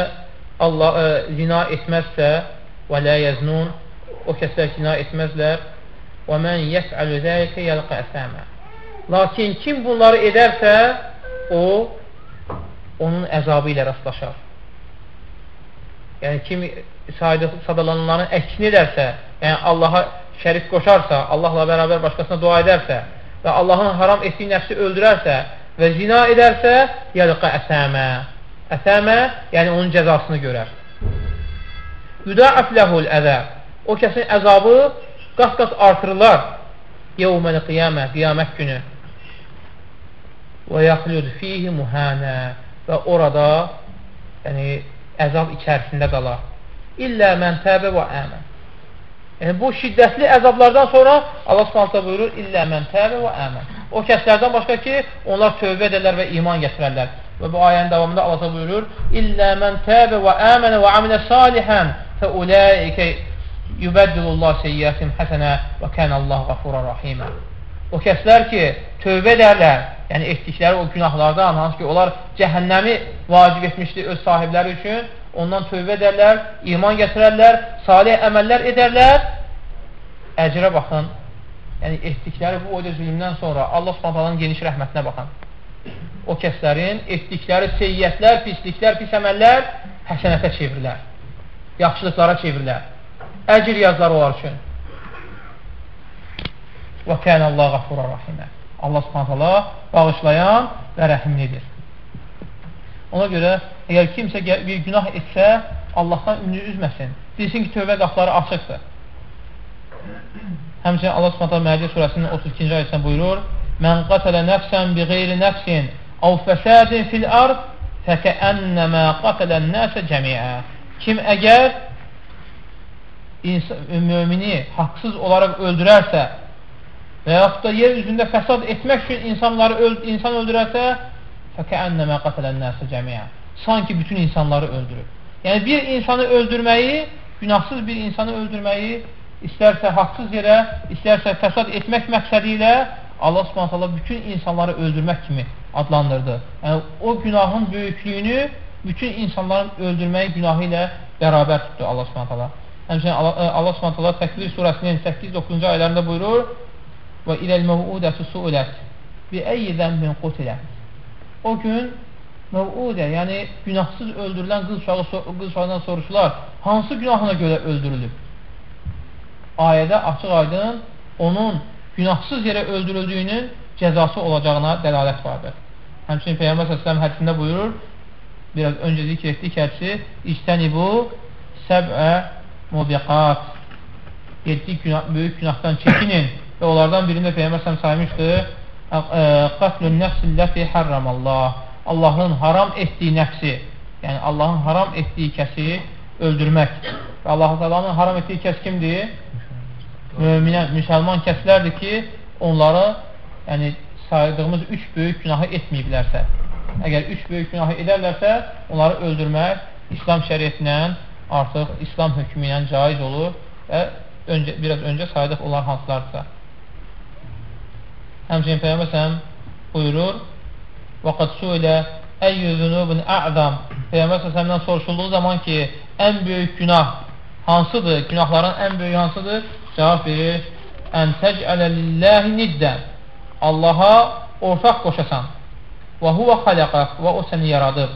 Allah ə, e, zina etməzsə və lə yəznun o kəslər zina etməzlər. Və mən yəf'alu zəlikə yəlqə əsəmə lakin kim bunları edərsə o onun əzabı ilə rastlaşar. Yəni kim sadalananların əksini edərsə yəni Allaha şərik qoşarsa Allahla bərabər başqasına dua edərsə və Allahın haram etdiyi nəfsi öldürərsə və zina edərsə yəlqə əsəmə Əsəmə, yəni onun cəzasını görər. Yüdaəf ləhul əzəb. O kəsin əzabı qat-qat artırılar. Yevməl qiyamə, qiyamət günü. Və yaxlud fihi muhənə. Və orada yəni, əzab içərisində qalar. İllə mən təbə və əmən. Yəni, bu şiddətli əzablardan sonra Allah subhanətə buyurur, illə mən təbə və əmən. O kəslərdən başqa ki, onlar tövbə edərlər və iman gətirərlər. Və bu ayənin davamında Allah buyurur: "İllə men təbə və əmənə və amilə salihan fəulaikə yubəddilullah seyyiatim həsənə və kənəllahu ğafurur rahimə." O kəslər ki, tövbə edərlər, yəni etdikləri o günahlardan, hansı ki, onlar cəhənnəmi vacib etmişdi öz sahibləri üçün, ondan tövbə edərlər, iman gətirərlər, salih əməllər edərlər, əcrə baxın, yəni etdikləri bu o zülmdən sonra Allah subhanətənin geniş rəhmətinə baxın o kəslərin etdikləri seyyiyyətlər, pisliklər, pis əməllər həsənətə çevirilər. Yaxşılıqlara çevirilər. Əcr yazlar onlar üçün. Və kənə Allah qafura rahimə. Allah subhanətələ bağışlayan və rəhimlidir. Ona görə, əgər kimsə bir günah etsə, Allahdan ümünü üzməsin. Bilsin ki, tövbə qapları açıqdır. Həmçinin Allah subhanətələ Məhdiyə surəsinin 32-ci ayəsində buyurur, Mən qatələ nəfsən bi qeyri nəfsin Əv fəsədin fil ard fəkəənnəmə qatələn nəsə cəmiə. Kim əgər mümini haqsız olaraq öldürərsə və yaxud da yer üzündə fəsad etmək üçün insanları öl insan öldürərsə fəkəənnəmə qatələn nəsə cəmiə. Sanki bütün insanları öldürür. Yəni bir insanı öldürməyi, günahsız bir insanı öldürməyi istərsə haqsız yerə, istərsə fəsad etmək məqsədi ilə Allah subhanət bütün insanları öldürmək kimi adlandırdı. Yəni, o günahın böyüklüyünü bütün insanların öldürməyi günahı ilə bərabər tutdu Allah subhanətələ. Həmçinin Allah subhanətələ Təkvir surəsinin 8-9-cu aylarında buyurur və iləl məvudəsi suulət bi əyyi zəmbin qutilə O gün məvudə, yəni günahsız öldürülən qız uşağı, qız uşağından soruşular, hansı günahına görə öldürülüb? Ayədə açıq aydın onun günahsız yerə öldürüldüyünün cəzası olacağına dəlalət vardır. Həmçinin Peyyambər Səsləm hədisində buyurur, biraz öncə zikr etdik hədisi, İstəni bu səbə mubiqat 7 günah, böyük günahdan çəkinin və onlardan birində Peyyambər Səsləm saymışdı, qatlun nəfsilləti hərramallah Allahın haram etdiyi nəfsi, yəni Allahın haram etdiyi kəsi öldürmək. Və Allah-u Teala'nın haram etdiyi kəs kimdir? Möminə, müsəlman kəslərdir ki, onları yəni, saydığımız üç böyük günahı etməyiblərsə, əgər üç böyük günahı edərlərsə, onları öldürmək İslam şəriyyətindən artıq İslam hökmü ilə caiz olur və öncə, biraz öncə saydıq onlar hansılardırsa. Həmçinin Peyyəməsəm buyurur, وَقَدْ سُئِلَ اَيُّ ذُنُوبٍ اَعْذَمْ Peyyəmbər səsəmdən soruşulduğu zaman ki, ən böyük günah hansıdır? Günahların ən böyük hansıdır? Cavab verir, ən təcələ lilləhi niddən Allaha ortaq qoşasan və huvə xaləqaq və o səni yaradıb.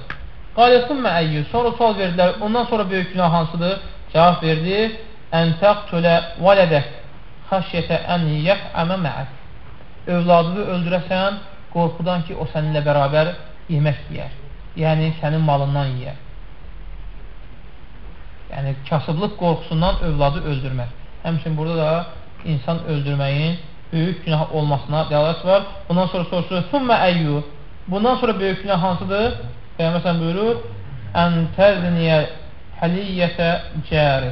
Qaləsümmə əyyü, sonra sual verdilər, ondan sonra böyük günah hansıdır? Cavab verdi, ən təqtülə vələdək xəşyətə ən yəfəmə məəd. Övladını öldürəsən, qorxudan ki, o səninlə bərabər yemək yiyər. Yəni, sənin malından yiyər. Yəni, kasıblıq qorxusundan övladı öldürmək. Həmçin, burada da insan öldürməyin böyük günah olmasına dəlalət var. Bundan sonra soruşur, Sümmə əyyü. Bundan sonra böyük günah hansıdır? Peyyəməsən buyurur, Ən təzniyə həliyyətə cəri.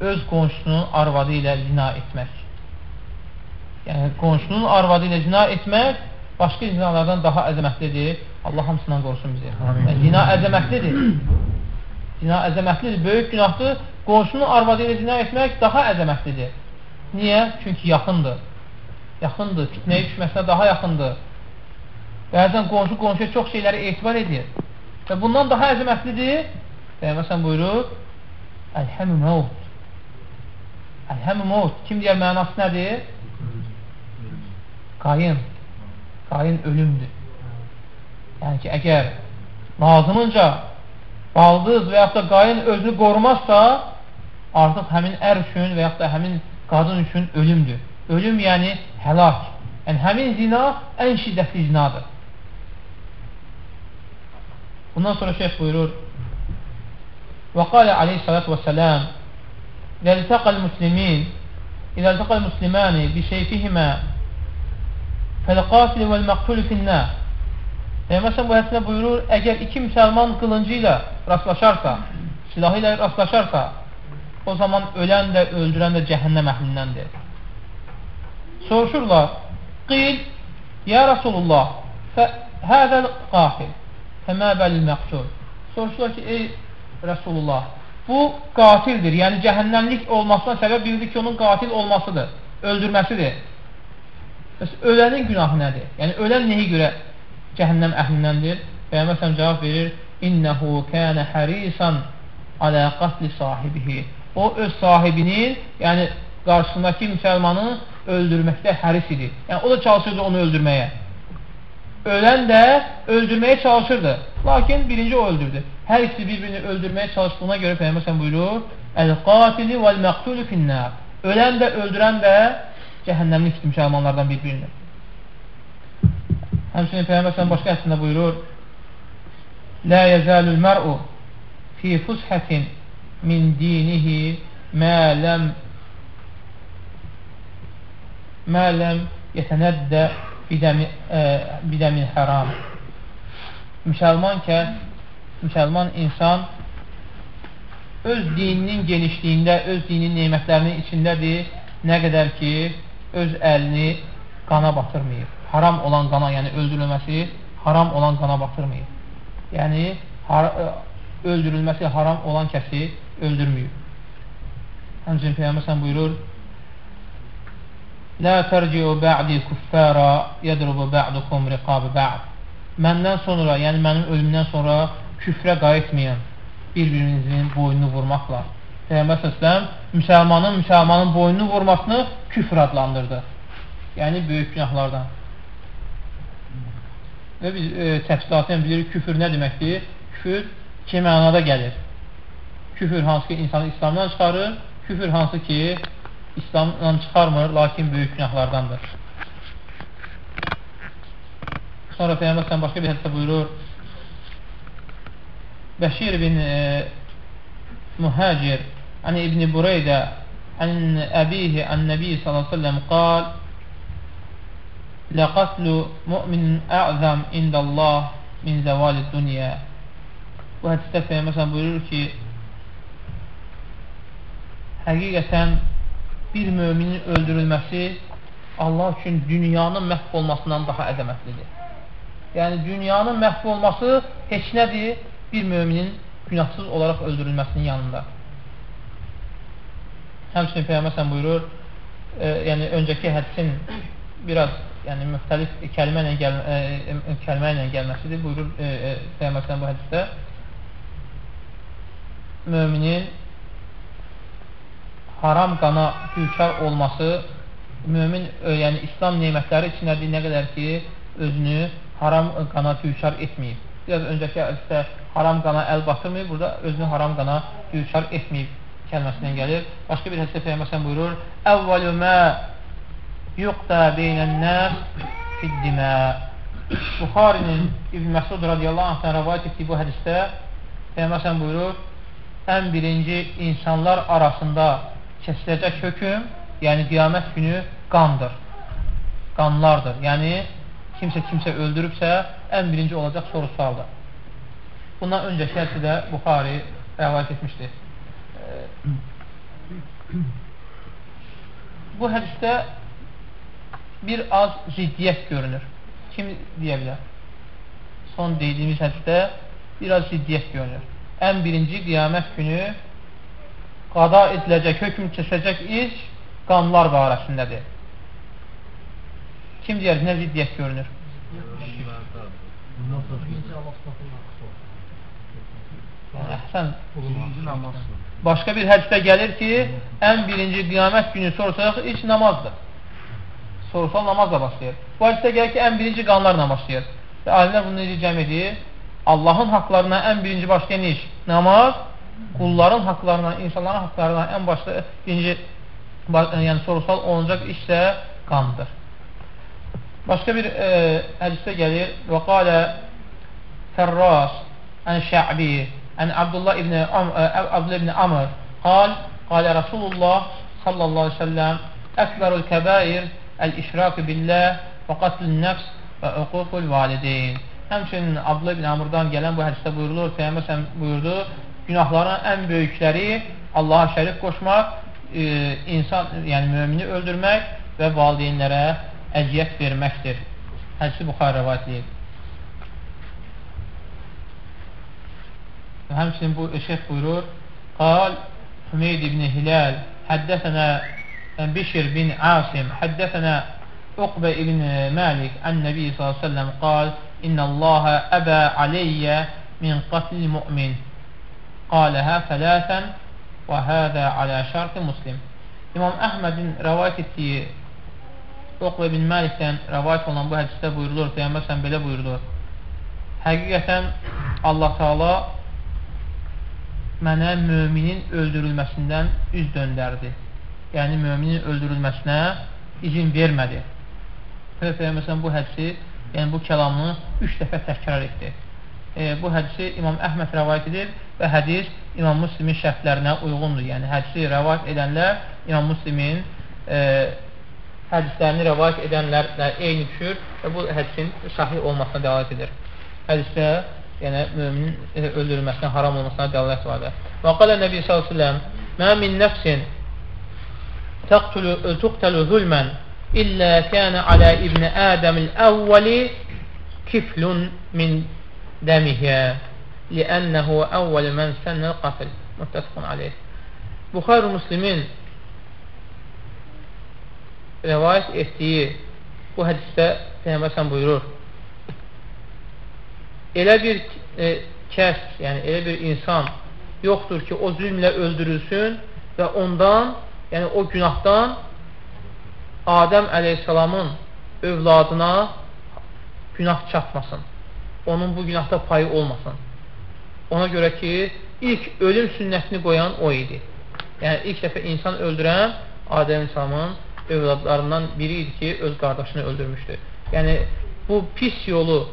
Öz qonşusunun arvadı ilə zina etmək. Yəni, qonşunun arvadı ilə zina etmək başqa zinalardan daha əzəmətlidir. Allah hamısından qorusun bizi. Yəni, zina əzəmətlidir. Zina əzəmətlidir, böyük günahdır. Qonşunun arvadı ilə zina etmək daha əzəmətlidir. Niyə? Çünki yaxındır. Yaxındır, fitnəyə düşməsinə daha yaxındır. Bəzən qonşu qonşuya çox şeyləri etibar edir. Və bundan daha əzəmətlidir. Peyğəmbər buyurur: "Əlhəmü maut." Əlhəmü maut. Kim deyər mənası nədir? Qayın qayın ölümdür. Yəni ki, əgər lazımınca baldız və yaxud da qayın özünü qorumazsa, artıq həmin ər üçün və yaxud da həmin qadın üçün ölümdür. Ölüm yəni həlak. Yəni həmin zina ən şiddətli zinadır. Bundan sonra şeyh buyurur Və qalə aleyhissalatu və sələm İzə iltəqəl muslimin İzə iltəqəl muslimani bi şeyfihimə Fəl-qatili vəl-məqtulu finnə Peyğəmbər bu hədisində buyurur, əgər iki müsəlman qılıncı ilə rastlaşarsa, silahı ilə rastlaşarsa, o zaman ölən də, öldürən də cəhənnəm əhlindəndir. Soruşurlar, qil, ya Rasulullah, həzəl qatil, fəmə bəlil-məqtul. Soruşurlar ki, ey Rasulullah, bu qatildir, yəni cəhənnəmlik olmasına səbəb bildir ki, onun qatil olmasıdır, öldürməsidir. Bəs ölənin günahı nədir? Yəni, ölən nəyə görə cəhənnəm əhlindəndir? Peyyəməsəm cavab verir, İnnəhu kənə hərisan alə qatli sahibihi. O, öz sahibinin, yəni qarşısındakı müsəlmanı öldürməkdə həris idi. Yəni, o da çalışırdı onu öldürməyə. Ölən də öldürməyə çalışırdı. Lakin birinci o öldürdü. Hər ikisi bir-birini öldürməyə çalışdığına görə Peyyəməsəm buyurur, Əl-qatili vəl-məqtulu finnər. Ölən də, öldürən də cəhənnəmlik müsəlmanlardan bir-birini. Həmçinin Peyyəmbər başqa həsində buyurur, Lə yəzəlül mər'u fi fushətin min dinihi mə ləm mə ləm yətənəddə bidəmin həram. Müsəlman kəs, müsəlman insan öz dininin genişliyində, öz dinin neymətlərinin içindədir, nə qədər ki, öz əlini qana batırmayıb. Haram olan qana, yəni öldürülməsi haram olan qana batırmayıb. Yəni, har öldürülməsi haram olan kəsi öldürməyib. Həmçin Peyyəməsən buyurur, Lə tərciu bə'di kuffara yədrubu bə'dukum riqabı bə'd. məndən sonra, yəni mənim ölümdən sonra küfrə qayıtmayan bir-birinizin boynunu vurmaqla. Peyğəmbər səsləm müsəlmanın müsəlmanın boynunu vurmasını küfr adlandırdı. Yəni böyük günahlardan. Və biz e, təfsilatən bilirik küfür nə deməkdir? Küfür iki mənada gəlir. Küfür hansı ki insanı İslamdan çıxarır, küfür hansı ki İslamdan çıxarmır, lakin böyük günahlardandır. Sonra Peyyəmbər sən başqa bir hədsə buyurur, Bəşir bin e, Mühəcir عن ابن بريدة عن أبيه عن النبي صلى الله عليه وسلم قال لقتل مؤمن أعظم عند الله min zəvali dünya bu hədisdə Peyyəməsən buyurur ki həqiqətən bir müminin öldürülməsi Allah üçün dünyanın məhv olmasından daha əzəmətlidir. Yəni, dünyanın məhv olması heç nədir bir müminin günahsız olaraq öldürülməsinin yanında. Həmçinin Peyyəməsən buyurur, e, yəni öncəki hədisin biraz yəni müxtəlif kəlmə ilə, gəl, e, e, kəlmə ilə gəlməsidir. Buyurur e, e, Peyyəməsən bu hədisdə müminin haram qana hükar olması mümin, yəni İslam neymətləri içindədir, nə qədər ki, özünü haram qana hükar etməyib. Biraz öncəki hədisdə haram qana əl batırmayıb, burada özünü haram qana hükar etməyib kəlməsindən gəlir. Başqa bir hədisdə Peyyəməsən buyurur, Əvvəlü mə yuqda beynən-nəs fiddimə Buxarinin İbn Məsud radiyallahu anhdan rəvayət etdiyi bu hədisdə Peyyəməsən buyurur, ən birinci insanlar arasında kəsiləcək hökm, yəni qiyamət günü qandır. Qanlardır. Yəni, kimsə kimsə öldürübsə, ən birinci olacaq soru-sualdır. Bundan öncəki hədisi də Buxari rəvayət etmişdir. Bu hədisdə bir az ziddiyyət görünür. Kim deyə bilər? Son dediyimiz hədisdə bir az ziddiyyət görünür ən birinci qiyamət günü qada ediləcək, hökm keçəcək iş qanlar barəsindədir. Kim deyər, nə ziddiyyət görünür? Əhsən. Başqa bir hədisdə gəlir ki, ən birinci qiyamət günü soruşacaq iş namazdır. Soruşal namazla başlayır. Bu hədisdə gəlir ki, ən birinci qanlarla başlayır. Və alimlər bunu necə cəm edir? Allahın haqlarına ən birinci başlayan iş namaz, qulların haqlarına, insanların haqlarına ən başda birinci yəni sorusal olunacaq iş də qandır. Başqa bir e, hədisdə gəlir və qalə Fərras ən Şə'bi ən Abdullah ibn, Am, e, Abdullah ibn Amr qal, qalə Rasulullah sallallahu aleyhi ve sellem Əkbərul kəbair əl-işrak billah və qatlun nəfs və uququl valideyn Həmçinin Abdullah ibn Amrdan gələn bu hədisdə buyurulur, Peyyəməsən buyurdu, günahların ən böyükləri Allaha şərik qoşmaq, e, insan, yəni mömini öldürmək və valideynlərə əziyyət verməkdir. Hədisi Buxar rəvayətləyir. Həmçinin bu şeyh buyurur, Qal Hümeyd ibn Hilal həddəsənə Bişir bin Asim həddəsənə Uqbə ibn Malik ən-Nəbi sallallahu əleyhi və səlləm qal: "İnnallaha əbə aleyyə min qatlil mu'min." qaləhə fələsən və hədə alə şərti muslim. İmam Əhmədin rəvayət etdiyi Uqbə bin Məlikdən rəvayət olan bu hədisdə buyurulur, Peyyəmbərsən belə buyurulur. Həqiqətən Allah Teala mənə möminin öldürülməsindən üz döndərdi. Yəni, möminin öldürülməsinə izin vermədi. Peyyəmbərsən bu hədisi, yəni bu kəlamını üç dəfə təkrar etdi e, bu hədisi İmam Əhməd rəvayət edib və hədis İmam Müslimin şərtlərinə uyğundur. Yəni, hədisi rəvayət edənlər İmam Müslimin e, hədislərini rəvayət edənlərlə eyni düşür və bu hədisin sahih olmasına dəlalət edir. Hədisdə yəni möminin e, öldürülməsinə haram olmasına dəlalət vardır. Və qala Nəbi sallallahu əleyhi və səlləm: "Mə min nəfsin taqtulu e, tuqtalu zulman illə kana ala ibn Adəm al-awwali kiflun min دمها لأنه أول من سن القتل متفق عليه Buxar Müslimin rəvayət etdiyi bu hədisdə Peyyəmbər sən buyurur elə bir e, kəs, yəni elə bir insan yoxdur ki, o zülmlə öldürülsün və ondan, yəni o günahdan Adəm əleyhissalamın övladına günah çatmasın. Onun bu günahda payı olmasın. Ona görə ki, ilk ölüm sünnətini qoyan o idi. Yəni, ilk dəfə insan öldürən Adəm İslamın övladlarından biri idi ki, öz qardaşını öldürmüşdü. Yəni, bu pis yolu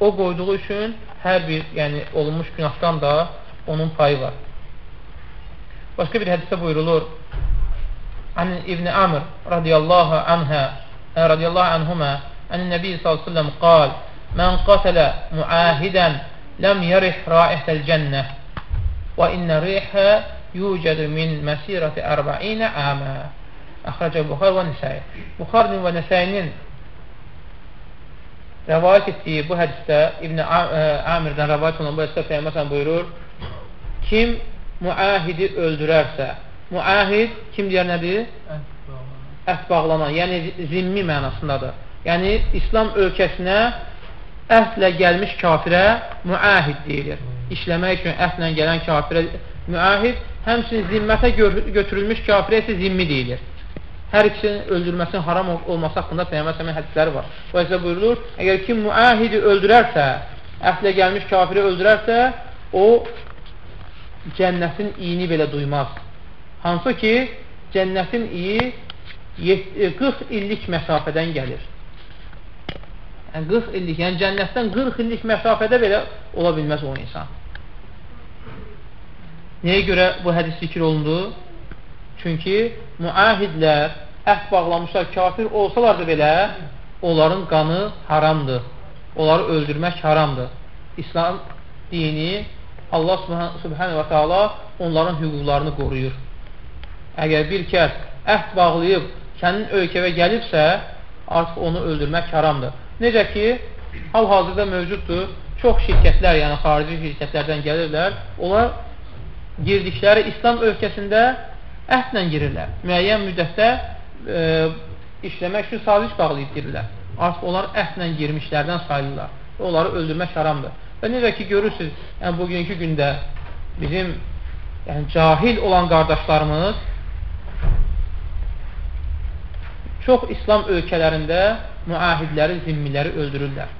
o qoyduğu üçün hər bir yəni, olunmuş günahdan da onun payı var. Başqa bir hədisdə buyurulur, An İbn Amr radiyallahu anhə radiyallahu anhumə Ən Nəbi s.ə.v qal Mən qatələ müahidən ləm yarih raihətəl cənnə və innə rihə yucədu min məsirəti ərbəinə əmə Əxrəcə Buxar və Nisəyi Buxarın və Nisəyinin rəvayət etdiyi bu hədisdə İbn Amirdən rəvayət olan bu hədisdə Peyyəməsən buyurur kim müahidi öldürərsə müahid kim deyər nədir? Ət bağlanan, yəni zimmi mənasındadır. Yəni, İslam ölkəsinə əhlə gəlmiş kafirə müahid deyilir. İşləmək üçün əhlə gələn kafirə müahid, həmçinin zimmətə götürülmüş kafirə isə zimmi deyilir. Hər ikisinin öldürməsinin haram olması haqqında Peyyəmbər səmin hədisləri var. Bu hədisdə buyurulur, əgər kim müahidi öldürərsə, əhlə gəlmiş kafiri öldürərsə, o cənnətin iyini belə duymaz. Hansı ki, cənnətin iyi 40 illik məsafədən gəlir. Yəni 40 illik, yəni cənnətdən 40 illik məsafədə belə ola bilməz o insan. Nəyə görə bu hədis fikir olundu? Çünki müahidlər, əhd bağlamışlar, kafir olsalar da belə, onların qanı haramdır. Onları öldürmək haramdır. İslam dini Allah subhanə və teala onların hüquqlarını qoruyur. Əgər bir kəs əhd bağlayıb sənin ölkəvə gəlibsə, artıq onu öldürmək haramdır. Necə ki, hal-hazırda mövcuddur, çox şirkətlər, yəni xarici şirkətlərdən gəlirlər, onlar girdikləri İslam ölkəsində əhdlə girirlər. Müəyyən müddətdə e, işləmək üçün saziş bağlayıb girirlər. Artıq onlar əhdlə girmişlərdən sayılırlar. Onları öldürmək haramdır. Və necə ki, görürsünüz, yəni, bugünkü gündə bizim yəni, cahil olan qardaşlarımız çox İslam ölkələrində müahidləri, zimmiləri öldürürlər.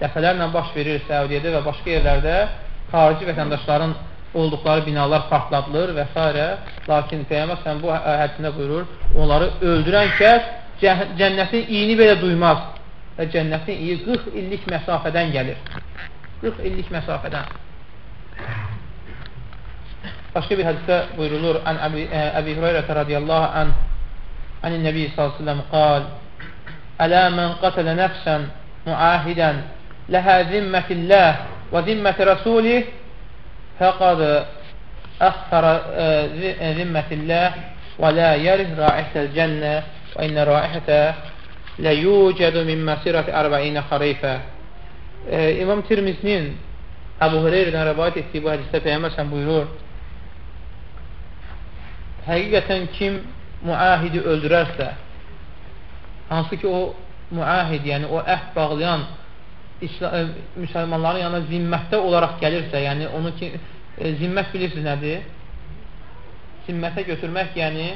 Dəfələrlə baş verir Səudiyyədə və başqa yerlərdə xarici vətəndaşların olduqları binalar partladılır və s. Lakin Peyyəməz sən bu həddində buyurur, onları öldürən kəs cənnətin iyini belə duymaz və cənnətin iyi 40 illik məsafədən gəlir. 40 illik məsafədən. Başqa bir hədisdə buyurulur, Ən Əbi e, Hüreyrətə radiyallahu anh, Ənin Nəbi sallallahu aleyhi və səlləm qal, ألا من قتل نفسا معاهدا لها ذمة الله وذمة رسوله فقد أخفر ذمة الله ولا يرث رائحة الجنة وإن رائحة لا يوجد من مسيرة أربعين خريفا. İmam Tirmizinin Əbu Hüreyrədən rəvayət etdiyi bu hədisdə Peyyəməsən buyurur Həqiqətən kim müahidi öldürərsə, hansı ki o müahid, yəni o əhd bağlayan İslam, e, müsəlmanların yanına zimmətdə olaraq gəlirsə, yəni onu ki, e, zimmət bilirsiniz nədir? Zimmətə götürmək, yəni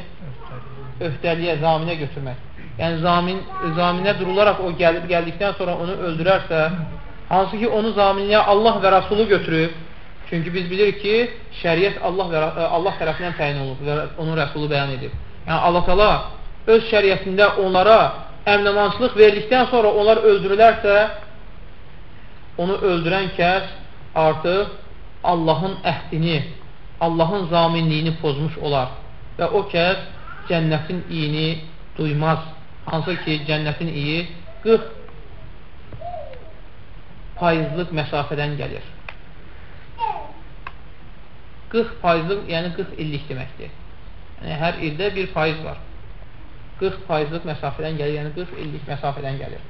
öhdəliyə, zaminə götürmək. Yəni zamin, zaminə durularaq o gəlib gəldikdən sonra onu öldürərsə, hansı ki onu zaminliyə Allah və Rasulü götürüb, çünki biz bilirik ki, şəriət Allah, və, e, Allah tərəfindən təyin olub və onun Rəsulu bəyan edib. Yəni Allah təala öz şəriətində onlara əmnəmançılıq verdikdən sonra onlar öldürülərsə, onu öldürən kəs artıq Allahın əhdini, Allahın zaminliyini pozmuş olar və o kəs cənnətin iyini duymaz. Hansı ki, cənnətin iyi 40 faizlıq məsafədən gəlir. 40 faizlıq, yəni 40 illik deməkdir. Yəni, hər ildə bir faiz var. 40 faizlik məsafədən gəlir, yəni 40 illik məsafədən gəlir.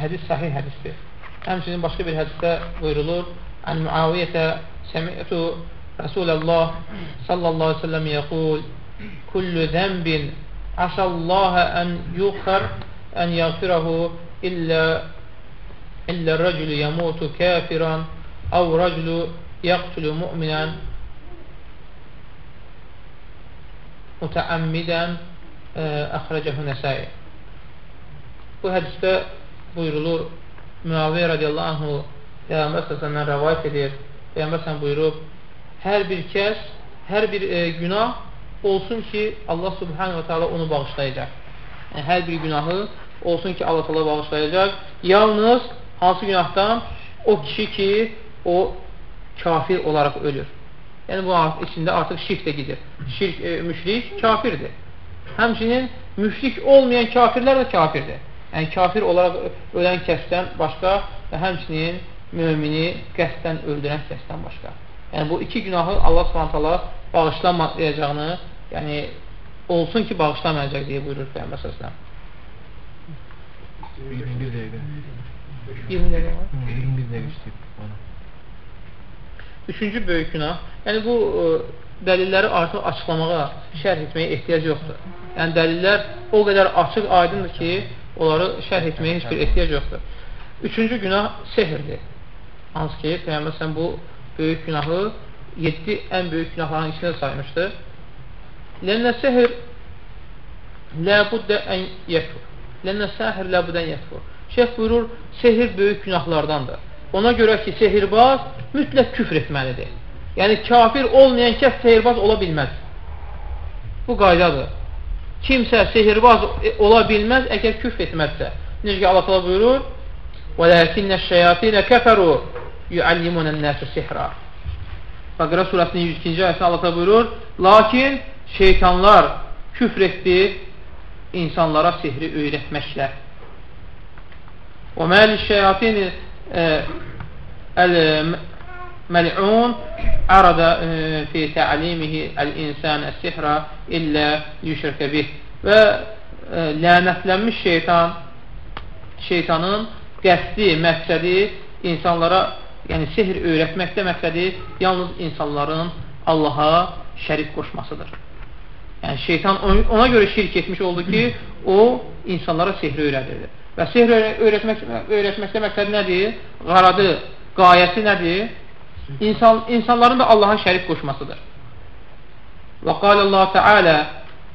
Hədis sahih hədisdir. Həmçinin başqa bir hədisdə buyurulur, Ən Muaviyyətə səmiyyətü Rəsuləllah sallallahu aleyhi ve sellem yəqul Kullu zənbin aşallahə ən yuxar ən yəğfirəhu illə illə rəculü yəmutu kafiran əv rəculü yəqtülü müminən mütəəmmidən əxrəcəhu nəsai. Bu hədisdə buyurulur, Müaviyyə radiyallahu anhu Peyğəmbər səsəndən rəvayət edir. Peyğəmbər sən buyurub, hər bir kəs, hər bir e, günah olsun ki, Allah subhanahu wa ta'ala onu bağışlayacaq. Yəni, hər bir günahı olsun ki, Allah ta'ala bağışlayacaq. Yalnız hansı günahdan? O kişi ki, o kafir olaraq ölür. Yəni, bu içində artıq şirk də gedir. Şirk, e, müşrik kafirdir. Həmçinin müşrik olmayan kafirlər də kafirdir. Yəni, kafir olaraq ölən kəsdən başqa və həmçinin mümini qəsdən öldürən kəsdən başqa. Yəni, bu iki günahı Allah subhanətələ bağışlamayacağını, yəni, olsun ki, bağışlamayacaq deyə buyurur Peyyəmbər səsləm. 21 dəqiqə. 20 dəqiqə var. 21 dəqiqə işləyib bana. Üçüncü böyük günah. Yəni, bu ə, dəlilləri artıq açıqlamağa, şərh etməyə ehtiyac yoxdur. Yəni, dəlillər o qədər açıq, aydındır ki, onları şərh etməyə heç bir ehtiyac yoxdur. Üçüncü günah sehirdir. Hansı ki, Peyyəmbər sən bu böyük günahı 7 ən böyük günahların içində saymışdı. Lənə sehir ləbuddə ən yəkfur. Lənə səhir ləbuddən yəkfur. Şeyh buyurur, sehir böyük günahlardandır. Ona görə ki, sehirbaz mütləq küfr etməlidir. Yəni, kafir olmayan kəs sehirbaz ola bilməz. Bu qaydadır. Kimsə sehirbaz ola bilməz əgər küfr etməzsə. Necə ki, Allah təala buyurur: "Vələkinnə şeyatinə kəfəru yuallimunən-nəsə sihra." Bəqərə surəsinin 102-ci ayəsində Allah təala buyurur: "Lakin şeytanlar küfr etdi insanlara sehri öyrətməklə." "Və məl şeyatini الملعون عرض في تعليمه الإنسان السحر إلا yüşrəkə bih və ə, lənətlənmiş şeytan şeytanın qəsdi, məqsədi insanlara yəni sehr öyrətməkdə məqsədi yalnız insanların Allaha şərik qoşmasıdır. Yəni şeytan ona görə şirk etmiş oldu ki, o insanlara sehri öyrədirdi. Və sehr öyrətmək, öyrətməkdə məqsəd nədir? Qaradı, qayəsi nədir? İnsan, insanların da Allaha şərik qoşmasıdır. Və qalə Allah Teala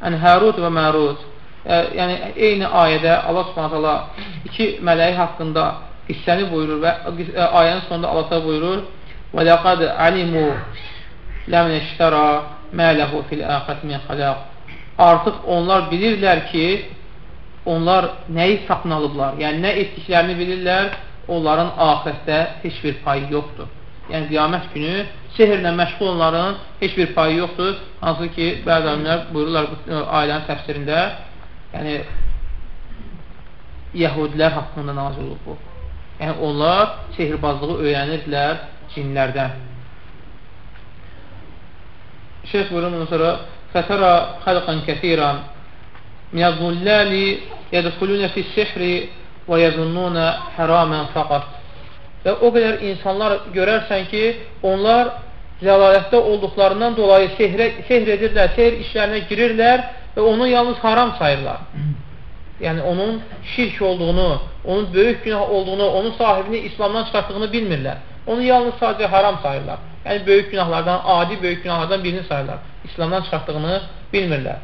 ən Hərud və Mərud e, yəni eyni ayədə Allah subhanətələ iki mələyi haqqında qissəni buyurur və e, ayənin sonunda Allah buyurur və ləqəd alimu ləm nəştərə mələhu fil əxət min xaləq artıq onlar bilirlər ki onlar nəyi satın alıblar yəni nə etdiklərini bilirlər onların ahirətdə heç bir payı yoxdur yəni qiyamət günü sehirlə məşğul onların heç bir payı yoxdur. Hansı ki, bəzi alimlər buyururlar bu e, ailənin təfsirində, yəni Yəhudilər haqqında nazil olub bu. Yəni onlar sehirbazlığı öyrənirdilər cinlərdən. Şeyh buyurur bundan sonra Fətərə xəlqən kəsirən minəz-zullali yədxulunə fis-sihri və yəzunnunə həramən fəqat və o qədər insanlar görərsən ki, onlar zəlalətdə olduqlarından dolayı sehrə, sehr edirlər, sehr işlərinə girirlər və onu yalnız haram sayırlar. <clears throat> Yəni, onun şirk olduğunu, onun böyük günah olduğunu, onun sahibini İslamdan çıxartdığını bilmirlər. Onu yalnız sadəcə haram sayırlar. Yəni, böyük günahlardan, adi böyük günahlardan birini sayırlar. İslamdan çıxartdığını bilmirlər.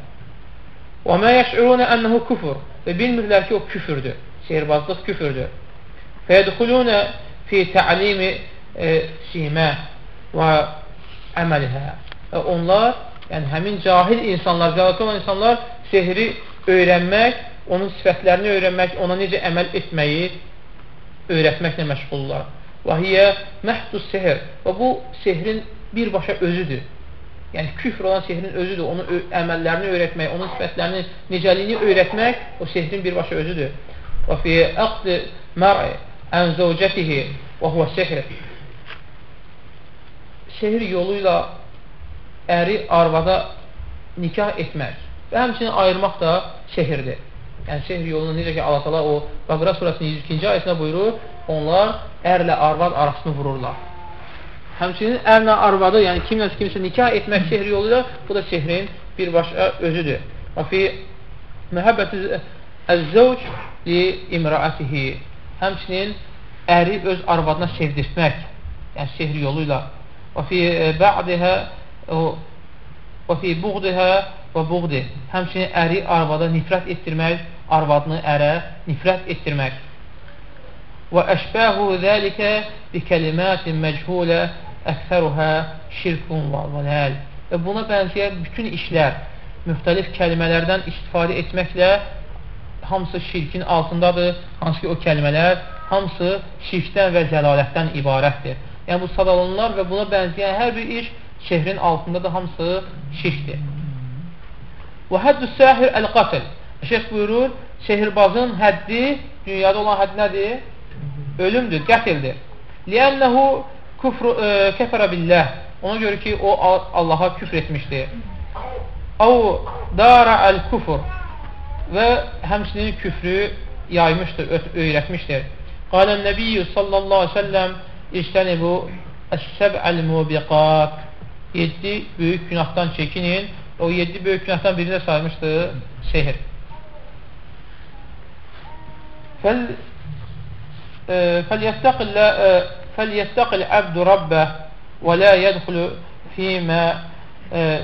Və mə yəş'urunə ənəhu küfür. Və bilmirlər ki, o küfürdür. Şehirbazlıq küfürdür. Fəyədxulunə fi təalimi e, simə və əməlihə. Və onlar, yəni həmin cahil insanlar, cahil olan insanlar sehri öyrənmək, onun sifətlərini öyrənmək, ona necə əməl etməyi öyrətməklə məşğullar. Və hiyə məhdus sehir. Və bu sehrin birbaşa özüdür. Yəni küfr olan sehrin özüdür. Onun əməllərini öyrətmək, onun sifətlərini, necəliyini öyrətmək o sehrin birbaşa özüdür. Və fi əqd mər'i ən zəvcətihi və huvə sehir. Sehir yolu ilə əri arvada nikah etmək və həmçinin ayırmaq da sehirdir. Yəni, sehir yolunu necə ki, Allah o Bəqra surəsinin 102-ci ayəsində buyurur, onlar ərlə arvad arasını vururlar. Həmçinin ərlə arvadı, yəni kimlə kimsə nikah etmək sehir yolu ilə, bu da sehrin birbaşa özüdür. Və fi məhəbbəti Əz-zəvc li imraatihi. Həmçinin əri öz arvadına sevdirmək, yəni sehr yolu ilə. Və fi ba'dihə və fi buğdihə və buğdi. Həmçinin əri arvada nifrət etdirmək, arvadını ərə nifrət etdirmək. Və əşbəhu zəlikə bi kəlimətin məchulə əksəruhə şirkun vələl. Və buna bənzəyən bütün işlər müxtəlif kəlimələrdən istifadə etməklə hamısı şirkin altındadır. Hansı ki, o kəlmələr hamısı şirkdən və zəlalətdən ibarətdir. Yəni, bu sadalanlar və buna bənzəyən hər bir iş şehrin altındadır, hamısı şirkdir. Və həddü səhir əl-qatl. Şeyh buyurur, sehirbazın həddi, dünyada olan hədd nədir? Ölümdür, qətildir. Liənnəhu e, kəfərə billəh. Ona görə ki, o Allaha küfr etmişdir. Əv dara əl-kufr və həmçinin küfrü yaymışdır, öyrətmişdir. Qalən Nəbiyyü sallallahu aleyhi ve sellem İstənibu əs-səb'əl-mubiqat 7 böyük günahdan çəkinin. O 7 böyük günahdan birini saymışdı sehir. فَلْيَتَّقِ الْعَبْدُ رَبَّهِ وَلَا يَدْخُلُ فِي مَا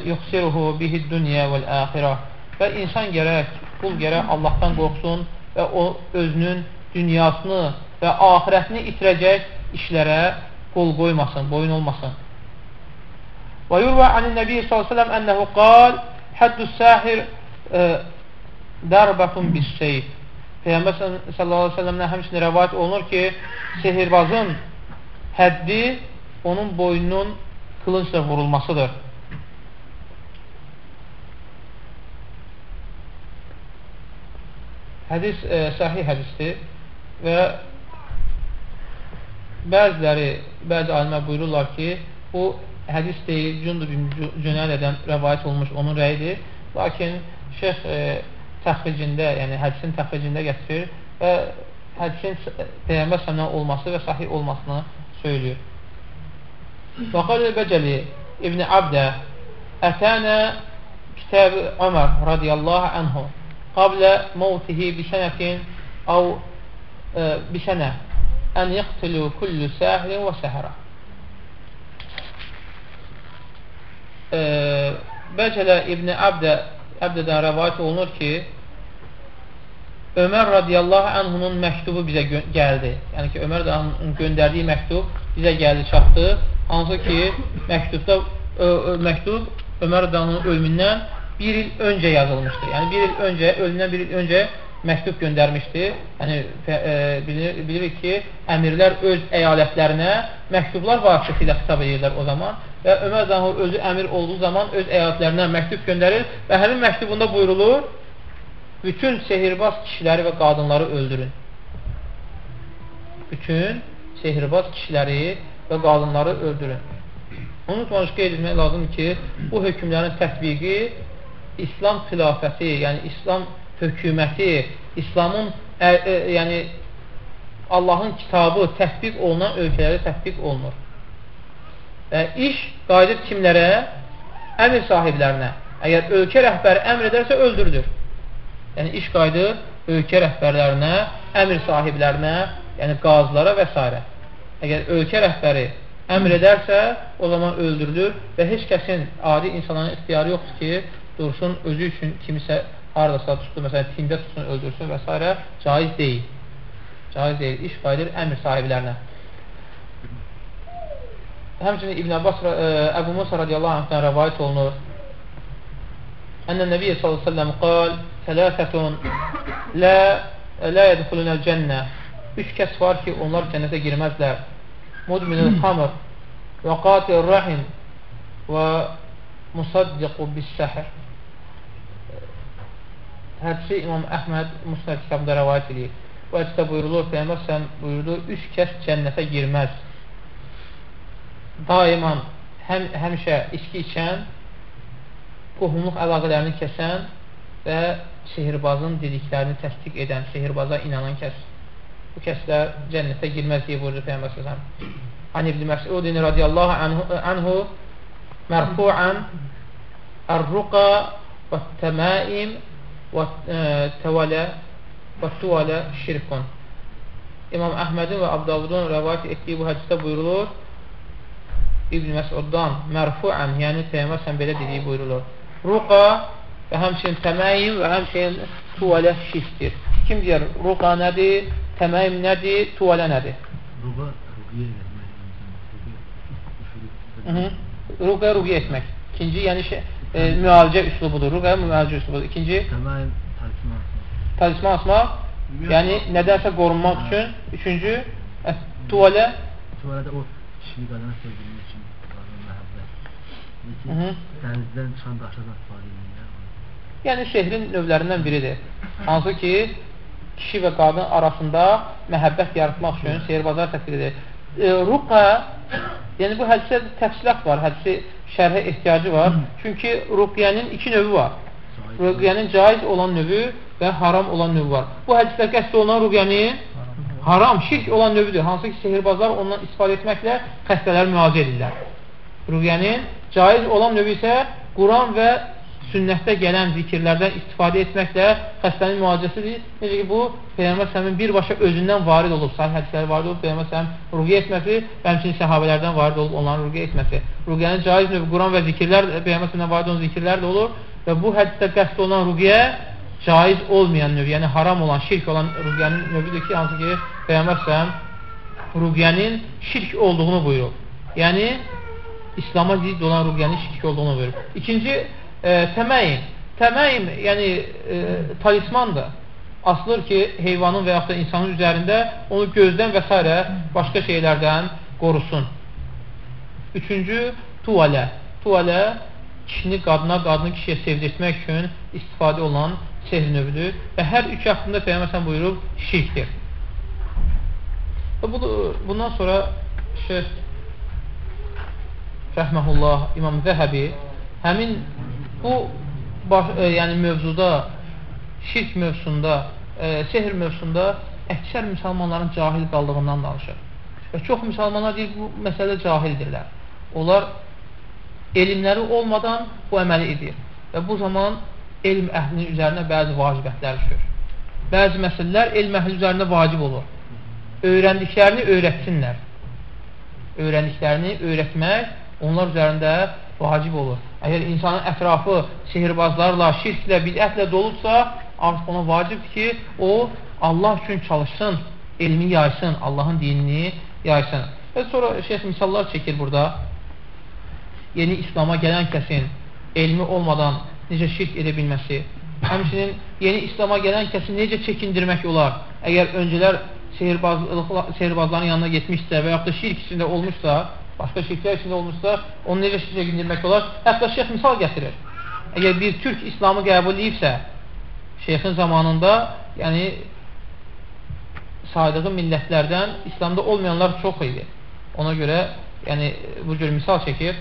يُخْسِرُهُ بِهِ الدُّنْيَا وَالْآخِرَةِ Və insan gərək, qul gərək Allahdan qorxsun və o özünün dünyasını və ahirətini itirəcək işlərə qol qoymasın, boyun olmasın. Və yurva anin Nəbi s.ə.v ənəhu qal həddü səhir dərbətum bis seyf Peyğəmbər sallallahu əleyhi və səlləmdən həmçinin rivayet olunur ki, sehirbazın həddi onun boynunun qılıncla vurulmasıdır. Hədis e, sahih hədisdir və bəziləri, bəzi alimlər buyururlar ki, bu hədis deyil, Cündub Cünədədən rəvayət olmuş onun rəyidir. Lakin şeyx e, təxricində, yəni hədisin təxricində gətirir və hədisin Peyğəmbər səmdən olması və sahih olmasını söylüyor. Və qalə Bəcəli İbn Abdə ətənə kitab Ömər radiyallahu anhu qablə mevtihi bisənətin əv e, bisənə ən yəqtilu kullu səhirin və səhərə e, Bəcələ İbn Abdə Əbdədən rəvayət olunur ki, Ömər radiyallahu anhunun məktubu bizə gəldi. Yəni ki, Ömər radiyallahu göndərdiyi məktub bizə gəldi, çatdı. Hansı ki, məktubda ö, ö, məktub Ömər radiyallahu ölümündən bir il öncə yazılmışdı. Yəni, bir il öncə, ölümündən bir il öncə məktub göndərmişdi. Yəni, e, bilir, bilirik ki, əmirlər öz əyalətlərinə məktublar vasitəsilə xitab edirlər o zaman və Ömər Zahur özü əmir olduğu zaman öz əyalətlərinə məktub göndərir və həmin məktubunda buyurulur, bütün sehirbaz kişiləri və qadınları öldürün. Bütün sehirbaz kişiləri və qadınları öldürün. Unutmamış qeyd etmək lazımdır ki, bu hökmlərin tətbiqi İslam xilafəti, yəni İslam hökuməti, İslamın ə, ə, yəni Allahın kitabı tətbiq olunan ölkələrə tətbiq olunur. Və iş qayıdır kimlərə? Əmr sahiblərinə. Əgər ölkə rəhbəri əmr edərsə, öldürülür. Yəni, iş qayıdır ölkə rəhbərlərinə, əmr sahiblərinə, yəni qazlara və s. Əgər ölkə rəhbəri əmr edərsə, o zaman öldürülür və heç kəsin adi insanların ixtiyarı yoxdur ki, dursun, özü üçün kimisə haradasa tutdu, məsələn, tində tutsun, öldürsün və s. caiz deyil. Caiz deyil. İş qayıdır əmr sahiblərinə. Həmçinin İbn Abbas, ə, e, Əbu Musa radiyallahu anhdan rəvayət olunur. Ənə Nəbiyyə sallallahu aleyhi ve sellem qal, Sələsətun lə, lə yədxulunəl cənnə. Üç kəs var ki, onlar cənnətə girməzlər. Mudminul xamr və qatil rahim və musaddiqu bis-səhr. Hədisi İmam Əhməd Musnad kitabında rəvayət edir. Bu hədisdə buyurulur, Peyyəmbər buyurdu, üç kəs cənnətə girməz daiman həm, həmişə içki içən, qohumluq əlaqələrini kəsən və sehirbazın dediklərini təsdiq edən, sehirbaza inanan kəs. Bu kəslər cənnətə girməz deyə buyurdu Peyyəmbər səsəm. An İbn Məsudin radiyallahu anhu, anhu mərfu'an Ər-ruqa və təmaim və təvələ və tuvalə şirkun. İmam Əhmədin və Abdavudun rəvayət etdiyi bu hədisdə buyurulur, İbn Məsuddan mərfuən, yəni Peyyəməsən belə dediyi buyurulur. Ruqa və həmçinin təməyim və həmçinin tuvalə şirkdir. Kim deyər, ruqa nədir, təməyim nədir, tuvalə nədir? Ruqa, ruqiyə etmək. Ruqaya ruqiyə etmək. İkinci, yəni şey, e, müalicə üslubudur. Ruqaya müalicə üslubudur. İkinci, talisman asmaq. Yəni nədənsə qorunmaq üçün. Üçüncü, tuvalə. Tuvalədə o kişi qadına sevgilmək üçün məhəbbət. Dənizdən çıxan daşlardan istifadə edirlər. Yəni şehrin növlərindən biridir. Hansı ki, kişi və qadın arasında məhəbbət yaratmaq üçün seyirbazlar təsvir edir. E, ruqa, yəni bu hədisə təfsilat var, hədisi şərhə ehtiyacı var. Çünki ruqiyənin iki növü var. Ruqiyənin caiz olan növü və haram olan növü var. Bu hədisdə qəsd olunan ruqiyənin haram, şirk olan növüdür. Hansı ki, sehirbazlar ondan istifadə etməklə xəstələri müalicə edirlər. Ruqiyənin caiz olan növü isə Quran və sünnətdə gələn zikirlərdən istifadə etməklə xəstənin müalicəsidir. Necə ki, bu Peyğəmbər səmin birbaşa özündən varid olub, sahih hədisləri varid olub, Peyğəmbər səmin ruqiyyə etməsi və həmçinin səhabələrdən varid olub, onların ruqiyyə etməsi. Ruqiyyənin caiz növü Quran və zikirlər, Peyğəmbər səmindən varid olan zikirlər də olur və bu hədisdə qəsd olan ruqiyyə caiz olmayan növ, yəni haram olan, şirk olan ruqiyyənin növüdür ki, hansı ki, Peyğəmbər səhəm ruqiyyənin şirk olduğunu buyurub. Yəni, İslama zidd olan ruqiyyənin şirk olduğunu buyurub. İkinci, e, təməyin. Təməyin, yəni e, talismandır. Asılır ki, heyvanın və yaxud da insanın üzərində onu gözdən və s. başqa şeylərdən qorusun. Üçüncü, tuvalə. Tuvalə kişini qadına, qadını kişiyə sevdirtmək üçün istifadə olan sehr növüdür və hər üç haqqında Peyyəməsən buyurub şirkdir. Və bu, bundan sonra Şeyh Rəhməhullah İmam Zəhəbi həmin bu baş, e, yəni mövzuda şirk mövzusunda, e, sehr mövzusunda əksər müsəlmanların cahil qaldığından danışır. Və çox müsəlmanlar deyir, bu məsələ cahildirlər. Onlar elmləri olmadan bu əməli edir. Və bu zaman elm əhlinin üzərinə bəzi vacibətlər düşür. Bəzi məsələlər elm əhli üzərində vacib olur. Öyrəndiklərini öyrətsinlər. Öyrəndiklərini öyrətmək onlar üzərində vacib olur. Əgər insanın ətrafı sihirbazlarla, şirklə, bidətlə dolubsa, artıq ona vacibdir ki, o Allah üçün çalışsın, elmi yaysın, Allahın dinini yaysın. Və sonra şeyh misallar çəkir burada. Yeni İslama gələn kəsin elmi olmadan necə şirk edə bilməsi, həmçinin yeni İslama gələn kəsi necə çəkindirmək olar. Əgər öncələr sehirbazların yanına getmişsə və yaxud da şirk içində olmuşsa, başqa şirklər içində olmuşsa, onu necə çəkindirmək olar? Hətta şeyx misal gətirir. Əgər bir türk İslamı qəbul edibsə, şeyxin zamanında, yəni saydığı millətlərdən İslamda olmayanlar çox idi. Ona görə, yəni bu cür misal çəkir.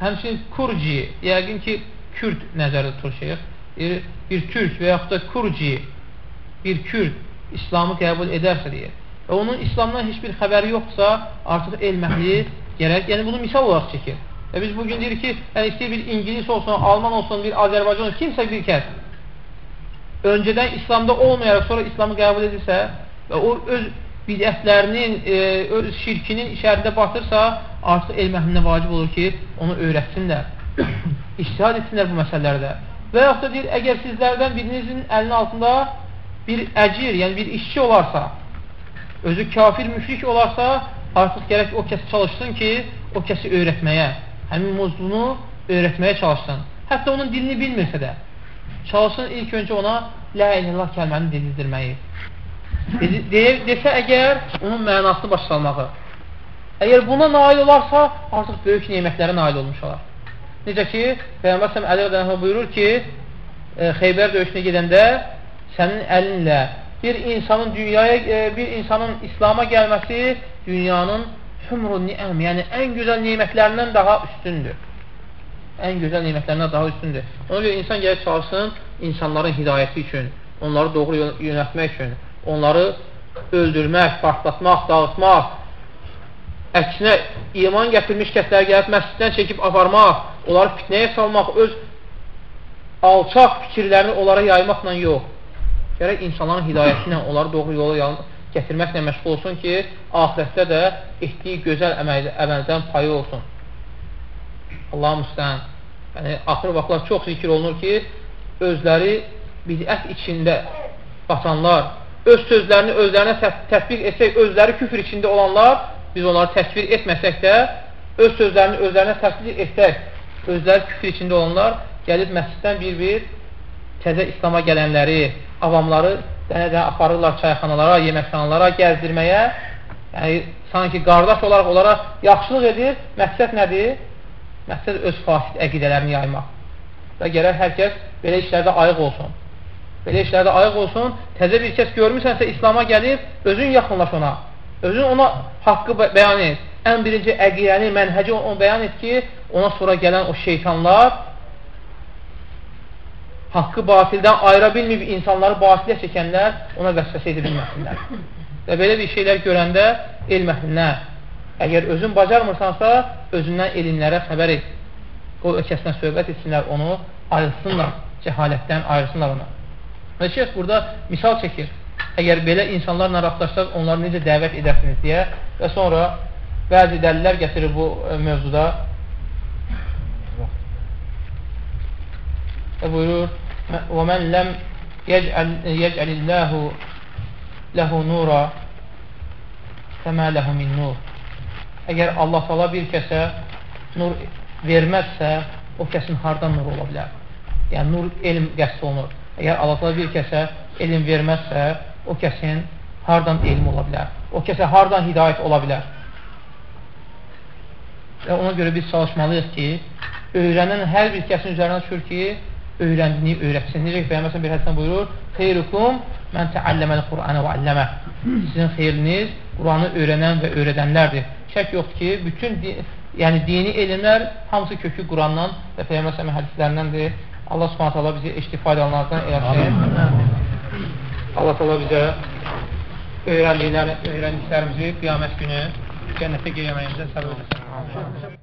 Həmçinin Kurci, yəqin ki, Kürd nəzərdə tutur şeyx. Bir, bir Türk və yaxud da Kurci, bir Kürd İslamı qəbul edərsə deyir. Və onun İslamdan heç bir xəbəri yoxdursa, artıq elməhli gərək, yəni bunu misal olaraq çəkir. Və biz bugün deyirik ki, yəni istəyir bir İngilis olsun, Alman olsun, bir Azərbaycan olsun, kimsə bir kəs öncədən İslamda olmayaraq sonra İslamı qəbul edirsə və o öz bidətlərinin, e, öz şirkinin içərisində batırsa, artıq elm əhlinə vacib olur ki, onu öyrətsinlər. <coughs> İştihad etsinlər bu məsələlərdə. Və yaxud da deyir, əgər sizlərdən birinizin əlinin altında bir əcir, yəni bir işçi olarsa, özü kafir, müşrik olarsa, artıq gərək o kəs çalışsın ki, o kəsi öyrətməyə, həmin muzlunu öyrətməyə çalışsın. Hətta onun dilini bilmirsə də, çalışsın ilk öncə ona lə iləllah kəlməni dildirməyi. Deyə, desə əgər onun mənasını başa salmağı. Əgər buna nail olarsa, artıq böyük neymətlərə nail olmuş olar. Necə ki, Peyğəmbər səhəm Əli Rədənə buyurur ki, e, Xeybər döyüşünə gedəndə sənin əlinlə bir insanın dünyaya, e, bir insanın İslama gəlməsi dünyanın hümrun ni'əm, yəni ən gözəl neymətlərindən daha üstündür. Ən gözəl neymətlərindən daha üstündür. Ona görə insan gələk çalışsın insanların hidayəti üçün, onları doğru yönətmək üçün, onları öldürmək, partlatmaq, dağıtmaq, əksinə iman gətirmiş kəsləri gəlib məsciddən çəkib aparmaq, onları fitnəyə salmaq, öz alçaq fikirlərini onlara yaymaqla yox. Gərək insanların hidayəti ilə onları doğru yola gətirməklə məşğul olsun ki, ahirətdə də etdiyi gözəl əməl, əməldən payı olsun. Allah müstən. Yəni, axır vaxtlar çox zikir olunur ki, özləri bidət içində batanlar, öz sözlərini özlərinə tətbiq etsək, özləri küfür içində olanlar, biz onları təkvir etməsək də, öz sözlərini özlərinə tətbiq etsək, özləri küfür içində olanlar gəlib məsciddən bir-bir təzə İslama gələnləri, avamları dənə-dənə aparırlar çayxanalara, yeməkxanalara gəzdirməyə, yəni sanki qardaş olaraq onlara yaxşılıq edir, məqsəd nədir? Məqsəd öz fasid əqidələrini yaymaq. Və gərək hər kəs belə işlərdə ayıq olsun. Belə işlərdə ayıq olsun, təzə bir kəs görmürsənsə İslama gəlib, özün yaxınlaş ona. Özün ona haqqı bəyan et. Ən birinci əqidəni, mənhəci onu bəyan et ki, ona sonra gələn o şeytanlar haqqı batildən ayıra bilməyib insanları batilə çəkənlər ona vəsvəsə edə bilməsinlər. Və belə bir şeylər görəndə elm əhlinə, əgər özün bacarmırsansa, özündən elmlərə xəbər et. O kəslə söhbət etsinlər, onu ayırsınlar, cəhalətdən ayırsınlar ona. Və şeyh burada misal çəkir. Əgər belə insanlarla rastlaşsaq, onları necə dəvət edərsiniz deyə və sonra bəzi dəlillər gətirir bu e, mövzuda. Və buyurur, وَمَنْ لَمْ يَجْعَلِ اللّٰهُ لَهُ نُورًا فَمَا لَهُ مِنْ نُورٍ Əgər Allah sala bir kəsə nur verməzsə, o kəsin hardan nur ola bilər? Yəni, nur elm qəsd olunur. Əgər Allah sala bir kəsə elm verməzsə, o kəsin hardan elm ola bilər? O kəsə hardan hidayət ola bilər? Və ona görə biz çalışmalıyıq ki, öyrənən hər bir kəsin üzərinə düşür ki, öyrəndiyini öyrətsin. Necə ki, Peyyəməsən bir hədisdən buyurur, Xeyrukum mən təəlləməli Qur'anə və əlləmə. Sizin xeyriniz Qur'anı öyrənən və öyrədənlərdir. Şək yoxdur ki, bütün di yəni dini elmlər hamısı kökü Qurandan və Peyyəməsən hədislərindəndir. Allah subhanət Allah bizi eşli faydalanlardan eləsin. Allah Allah bizə öyrəndiklərimizi qiyamət günü cənnətə qiyaməyimizə səbəb eləsin.